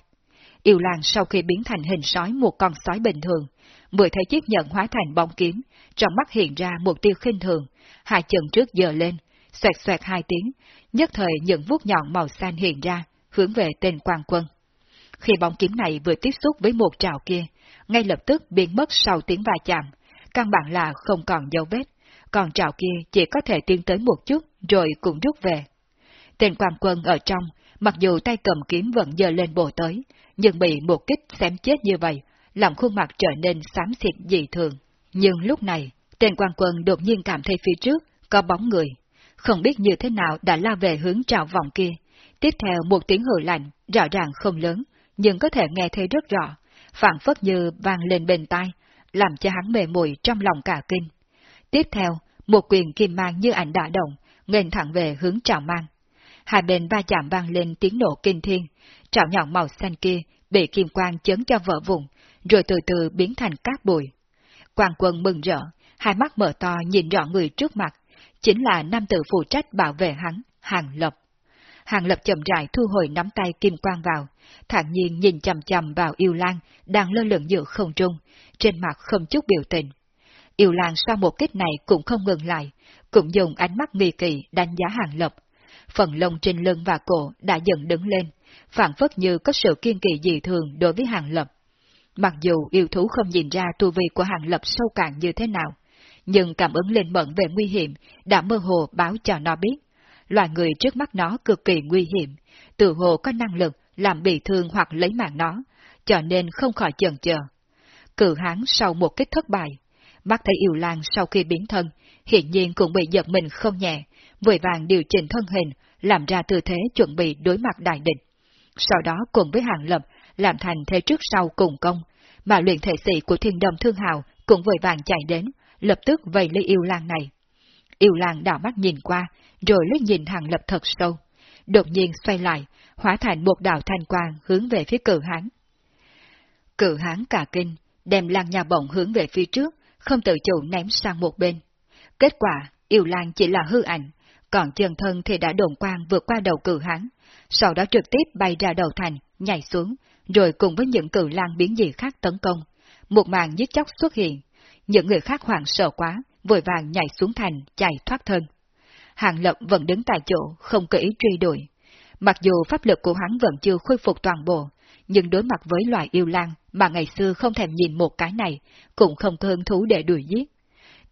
Yêu Lan sau khi biến thành hình sói một con sói bình thường, vừa thấy chiếc nhẫn hóa thành bóng kiếm, trong mắt hiện ra một tiêu khinh thường, hai chân trước giờ lên, xoẹt xoẹt hai tiếng, nhất thời những vuốt nhọn màu xanh hiện ra, hướng về tên quan quân. Khi bóng kiếm này vừa tiếp xúc với một trào kia, ngay lập tức biến mất sau tiếng va chạm, căn bản là không còn dấu vết, còn trào kia chỉ có thể tiến tới một chút rồi cũng rút về. Tên quan quân ở trong, mặc dù tay cầm kiếm vẫn dơ lên bổ tới, nhưng bị một kích xém chết như vậy, làm khuôn mặt trở nên xám xịt dị thường. Nhưng lúc này, tên quan quân đột nhiên cảm thấy phía trước có bóng người, không biết như thế nào đã lao về hướng trào vòng kia. Tiếp theo một tiếng hừ lạnh, rõ ràng không lớn, nhưng có thể nghe thấy rất rõ, phản phất như vang lên bên tai, làm cho hắn mề mùi trong lòng cả kinh. Tiếp theo, một quyền kim mang như ảnh đã động, nghênh thẳng về hướng trào mang. Hai bên va chạm vang lên tiếng nổ kinh thiên, trào nhọn màu xanh kia bị kim quang chấn cho vỡ vùng, rồi từ từ biến thành cát bụi. Quang quân mừng rỡ, hai mắt mở to nhìn rõ người trước mặt, chính là nam tử phụ trách bảo vệ hắn, Hàng Lập. Hàng Lập chậm rãi thu hồi nắm tay kim quang vào, thản nhiên nhìn chầm chầm vào yêu lan đang lơ lửng giữa không trung, trên mặt không chút biểu tình. Yêu lan sau một kích này cũng không ngừng lại, cũng dùng ánh mắt nghi kỳ đánh giá Hàng Lập. Phần lông trên lưng và cổ đã dần đứng lên, phản phất như có sự kiên kỳ dị thường đối với Hàng Lập. Mặc dù yêu thú không nhìn ra tu vi của Hàng Lập sâu cạn như thế nào, nhưng cảm ứng lên mẫn về nguy hiểm đã mơ hồ báo cho nó biết. Loài người trước mắt nó cực kỳ nguy hiểm, tự hồ có năng lực làm bị thương hoặc lấy mạng nó, cho nên không khỏi chần chờ. Cử hán sau một kích thất bại, mắt thấy yêu lan sau khi biến thân, hiện nhiên cũng bị giật mình không nhẹ, vội vàng điều chỉnh thân hình, làm ra tư thế chuẩn bị đối mặt đại địch. Sau đó cùng với hàng lập, làm thành thế trước sau cùng công, mà luyện thể sĩ của thiên đồng thương hào cũng vội vàng chạy đến, lập tức vây lấy yêu lang này. Yêu lang đảo mắt nhìn qua, rồi lướt nhìn hàng lập thật sâu. Đột nhiên xoay lại, hóa thành một đạo thanh quang hướng về phía cử hán. Cử hán cả kinh, đem lang nhà bổng hướng về phía trước, không tự chủ ném sang một bên. Kết quả, yêu lang chỉ là hư ảnh, còn chân thân thì đã đồn quang vượt qua đầu cử hán, sau đó trực tiếp bay ra đầu thành, nhảy xuống, rồi cùng với những cử lang biến dị khác tấn công. Một màn giết chóc xuất hiện, những người khác hoảng sợ quá, vội vàng nhảy xuống thành, chạy thoát thân. Hàng Lập vẫn đứng tại chỗ, không có ý truy đuổi. Mặc dù pháp lực của hắn vẫn chưa khôi phục toàn bộ, nhưng đối mặt với loài yêu lang mà ngày xưa không thèm nhìn một cái này, cũng không có hứng thú để đuổi giết.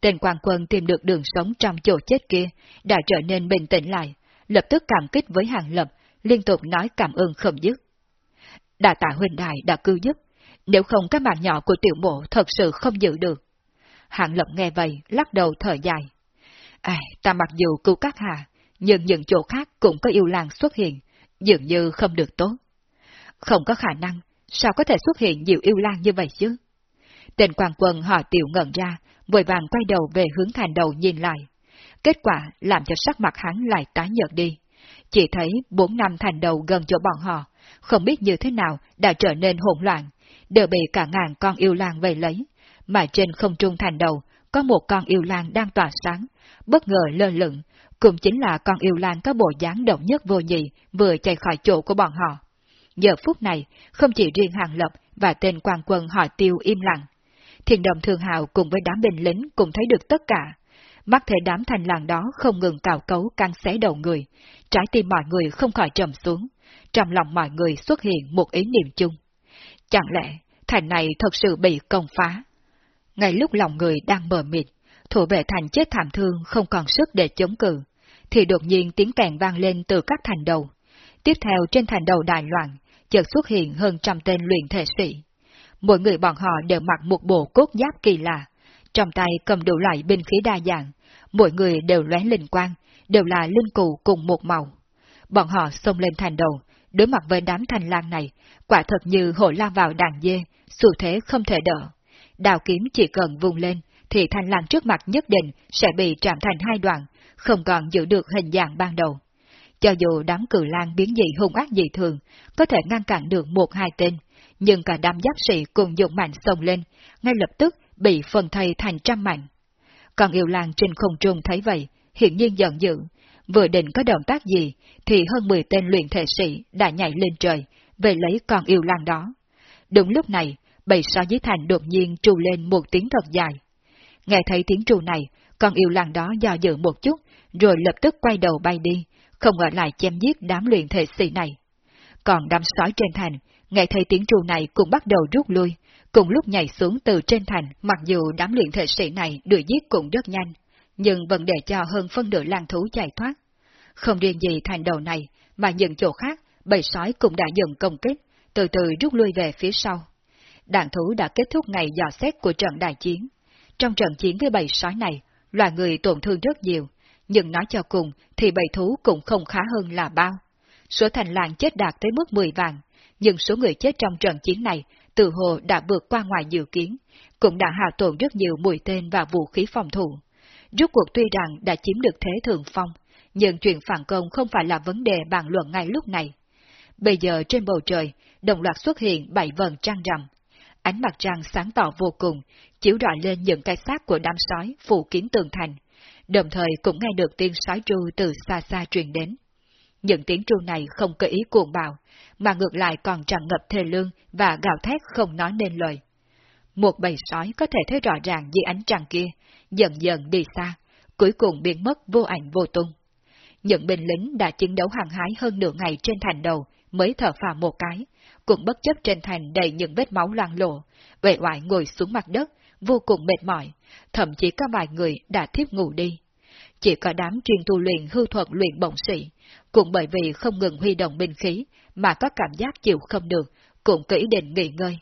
Tên quan quân tìm được đường sống trong chỗ chết kia, đã trở nên bình tĩnh lại, lập tức cảm kích với Hàng Lập, liên tục nói cảm ơn không dứt. Đà tạ huynh đại đã cứu giúp, nếu không các bạn nhỏ của tiểu bộ thật sự không giữ được. Hạng lập nghe vậy, lắc đầu thở dài. À, ta mặc dù cứu các hạ, nhưng những chỗ khác cũng có yêu lang xuất hiện, dường như không được tốt. Không có khả năng, sao có thể xuất hiện nhiều yêu lang như vậy chứ? Tên quan quân họ tiểu ngẩn ra, vội vàng quay đầu về hướng thành đầu nhìn lại. Kết quả làm cho sắc mặt hắn lại tái nhợt đi. Chỉ thấy bốn năm thành đầu gần chỗ bọn họ, không biết như thế nào đã trở nên hỗn loạn, đều bị cả ngàn con yêu lang vây lấy, mà trên không trung thành đầu có một con yêu lang đang tỏa sáng, bất ngờ lơ lửng, cũng chính là con yêu lang có bộ dáng động nhất vô nhị vừa chạy khỏi chỗ của bọn họ. Giờ phút này, không chỉ riêng Hàng Lập và tên quan quân họ tiêu im lặng. Thiền đồng thường hào cùng với đám binh lính cũng thấy được tất cả. Mắt thấy đám thành làng đó không ngừng cào cấu căng xé đầu người, trái tim mọi người không khỏi trầm xuống. Trong lòng mọi người xuất hiện một ý niệm chung. Chẳng lẽ thành này thật sự bị công phá? Ngay lúc lòng người đang mờ mịt, thủ vệ thành chết thảm thương không còn sức để chống cự, thì đột nhiên tiếng kèn vang lên từ các thành đầu. Tiếp theo trên thành đầu đại loạn, chợt xuất hiện hơn trăm tên luyện thể sĩ. Mỗi người bọn họ đều mặc một bộ cốt giáp kỳ lạ, trong tay cầm đủ loại binh khí đa dạng, mỗi người đều lóe linh quang, đều là linh cụ cùng một màu. Bọn họ xông lên thành đầu, đối mặt với đám thành lang này, quả thật như hổ lao vào đàn dê, xu thế không thể đỡ đào kiếm chỉ cần vùng lên, thì thanh lang trước mặt nhất định sẽ bị chạm thành hai đoạn, không còn giữ được hình dạng ban đầu. Cho dù đám cử lang biến dị hung ác dị thường, có thể ngăn cản được một hai tên, nhưng cả đám giáp sĩ cùng dụng mạnh xông lên, ngay lập tức bị phần thây thành trăm mảnh. Còn yêu lang trên không trung thấy vậy, hiện nhiên giận dữ, vừa định có động tác gì, thì hơn 10 tên luyện thể sĩ đã nhảy lên trời, về lấy con yêu lang đó. Đúng lúc này, bầy so dưới thành đột nhiên trù lên một tiếng thật dài. Nghe thấy tiếng trù này, con yêu lang đó do dự một chút, rồi lập tức quay đầu bay đi, không ở lại chém giết đám luyện thể sĩ này. Còn đám sói trên thành, nghe thấy tiếng trù này cũng bắt đầu rút lui, cùng lúc nhảy xuống từ trên thành, mặc dù đám luyện thể sĩ này đuổi giết cũng rất nhanh, nhưng vẫn để cho hơn phân nửa lang thú chạy thoát. Không riêng gì thành đầu này, mà những chỗ khác, bầy sói cũng đã dừng công kích, từ từ rút lui về phía sau đạn thú đã kết thúc ngày dò xét của trận đại chiến. Trong trận chiến với bầy sói này, loài người tổn thương rất nhiều, nhưng nói cho cùng thì bầy thú cũng không khá hơn là bao. Số thành làng chết đạt tới mức 10 vàng, nhưng số người chết trong trận chiến này từ hồ đã vượt qua ngoài dự kiến, cũng đã hạ tổn rất nhiều mũi tên và vũ khí phòng thủ. Rốt cuộc tuy rằng đã chiếm được thế thường phong, nhưng chuyện phản công không phải là vấn đề bàn luận ngay lúc này. Bây giờ trên bầu trời, đồng loạt xuất hiện bảy vần trăng rằm. Ánh mặt trăng sáng tỏ vô cùng, chiếu rọi lên những cái xác của đám sói phủ kín tường thành, đồng thời cũng nghe được tiếng sói tru từ xa xa truyền đến. Những tiếng tru này không có ý cuồng bạo, mà ngược lại còn tràn ngập thề lương và gào thét không nói nên lời. Một bầy sói có thể thấy rõ ràng dưới ánh trăng kia, dần dần đi xa, cuối cùng biến mất vô ảnh vô tung. Những binh lính đã chiến đấu hàng hái hơn nửa ngày trên thành đầu mới thở phào một cái, cũng bất chấp trên thành đầy những vết máu loang lộ, vệ oải ngồi xuống mặt đất, vô cùng mệt mỏi, thậm chí có vài người đã thiếp ngủ đi. Chỉ có đám chuyên tu luyện hư thuật luyện bổng sĩ, cũng bởi vì không ngừng huy động binh khí mà có cảm giác chịu không được, cũng kỹ định nghỉ ngơi.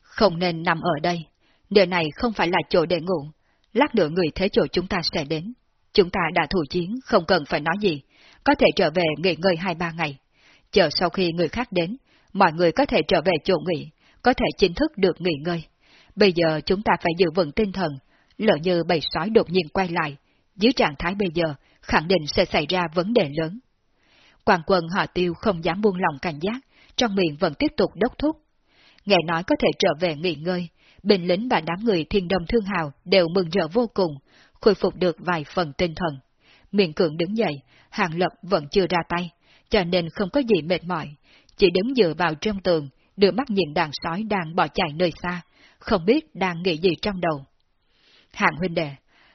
Không nên nằm ở đây, nơi này không phải là chỗ để ngủ, lát nữa người thế chỗ chúng ta sẽ đến. Chúng ta đã thủ chiến, không cần phải nói gì, có thể trở về nghỉ ngơi hai ba ngày. Chờ sau khi người khác đến, mọi người có thể trở về chỗ nghỉ, có thể chính thức được nghỉ ngơi. Bây giờ chúng ta phải giữ vững tinh thần, lỡ như bầy sói đột nhiên quay lại, dưới trạng thái bây giờ, khẳng định sẽ xảy ra vấn đề lớn. Quan quân họ tiêu không dám buông lòng cảnh giác, trong miệng vẫn tiếp tục đốc thúc. Nghe nói có thể trở về nghỉ ngơi, binh lính và đám người thiên đông thương hào đều mừng rỡ vô cùng, khôi phục được vài phần tinh thần. Miệng cường đứng dậy, hàng lập vẫn chưa ra tay, cho nên không có gì mệt mỏi, chỉ đứng dựa vào trong tường, đưa mắt nhìn đàn sói đang bỏ chạy nơi xa, không biết đang nghĩ gì trong đầu. Hạng huynh đệ,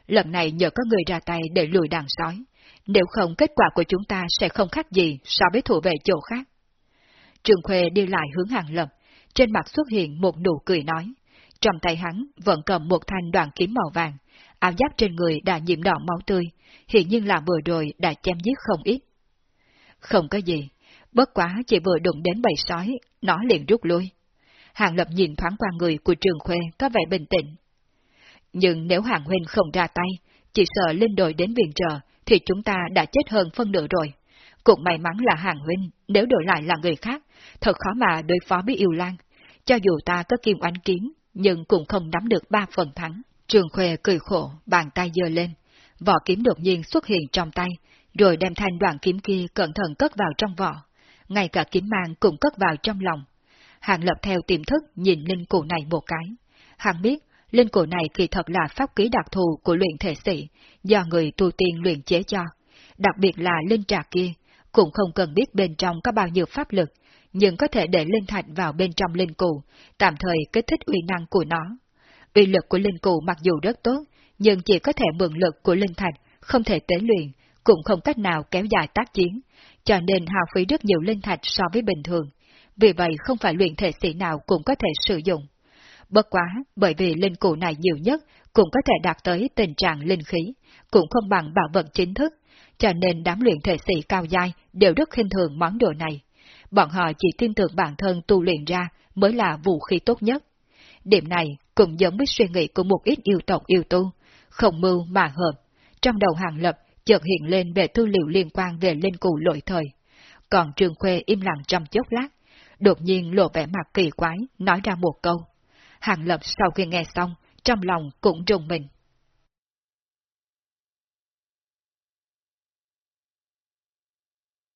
lần này nhờ có người ra tay để lùi đàn sói, nếu không kết quả của chúng ta sẽ không khác gì so với thủ vệ chỗ khác. Trường Khuê đi lại hướng hàng lập, trên mặt xuất hiện một nụ cười nói, trong tay hắn vẫn cầm một thanh đoạn kiếm màu vàng, áo giáp trên người đã nhiễm đỏ máu tươi, hiện nhiên là vừa rồi đã chém giết không ít. Không có gì, bất quá chỉ vừa đụng đến bầy sói, nó liền rút lui. Hàng Lập nhìn thoáng qua người của Trường Khuê có vẻ bình tĩnh. Nhưng nếu Hàng Huynh không ra tay, chỉ sợ linh đội đến viện trợ, thì chúng ta đã chết hơn phân nửa rồi. Cũng may mắn là Hàng Huynh, nếu đổi lại là người khác, thật khó mà đối phó với yêu lan. Cho dù ta có kim oanh kiếm, nhưng cũng không nắm được ba phần thắng. Trường Khuê cười khổ, bàn tay giơ lên, vỏ kiếm đột nhiên xuất hiện trong tay, rồi đem thanh đoạn kiếm kia cẩn thận cất vào trong vỏ. Ngay cả kiếm mang cũng cất vào trong lòng. Hàng lập theo tiềm thức nhìn linh cổ này một cái. Hàng biết, linh cổ này kỳ thật là pháp ký đặc thù của luyện thể sĩ, do người tu tiên luyện chế cho. Đặc biệt là linh trà kia, cũng không cần biết bên trong có bao nhiêu pháp lực, nhưng có thể để linh thạch vào bên trong linh cụ, tạm thời kích thích uy năng của nó. Uy lực của linh cụ mặc dù rất tốt, nhưng chỉ có thể mượn lực của linh thạch, không thể tế luyện, cũng không cách nào kéo dài tác chiến, cho nên hao phí rất nhiều linh thạch so với bình thường. Vì vậy không phải luyện thể sĩ nào cũng có thể sử dụng. Bất quá, bởi vì linh cụ này nhiều nhất cũng có thể đạt tới tình trạng linh khí, cũng không bằng bảo vật chính thức, cho nên đám luyện thể sĩ cao dai đều rất khinh thường món đồ này. Bọn họ chỉ tin tưởng bản thân tu luyện ra mới là vũ khí tốt nhất. Điểm này cũng giống với suy nghĩ của một ít yêu tộc yêu tu, không mưu mà hợp. Trong đầu hàng lập chợt hiện lên về tư liệu liên quan về linh cụ lội thời. Còn Trương Khuê im lặng trong chốc lát, đột nhiên lộ vẻ mặt kỳ quái, nói ra một câu. Hàng lập sau khi nghe xong, trong lòng cũng rùng mình.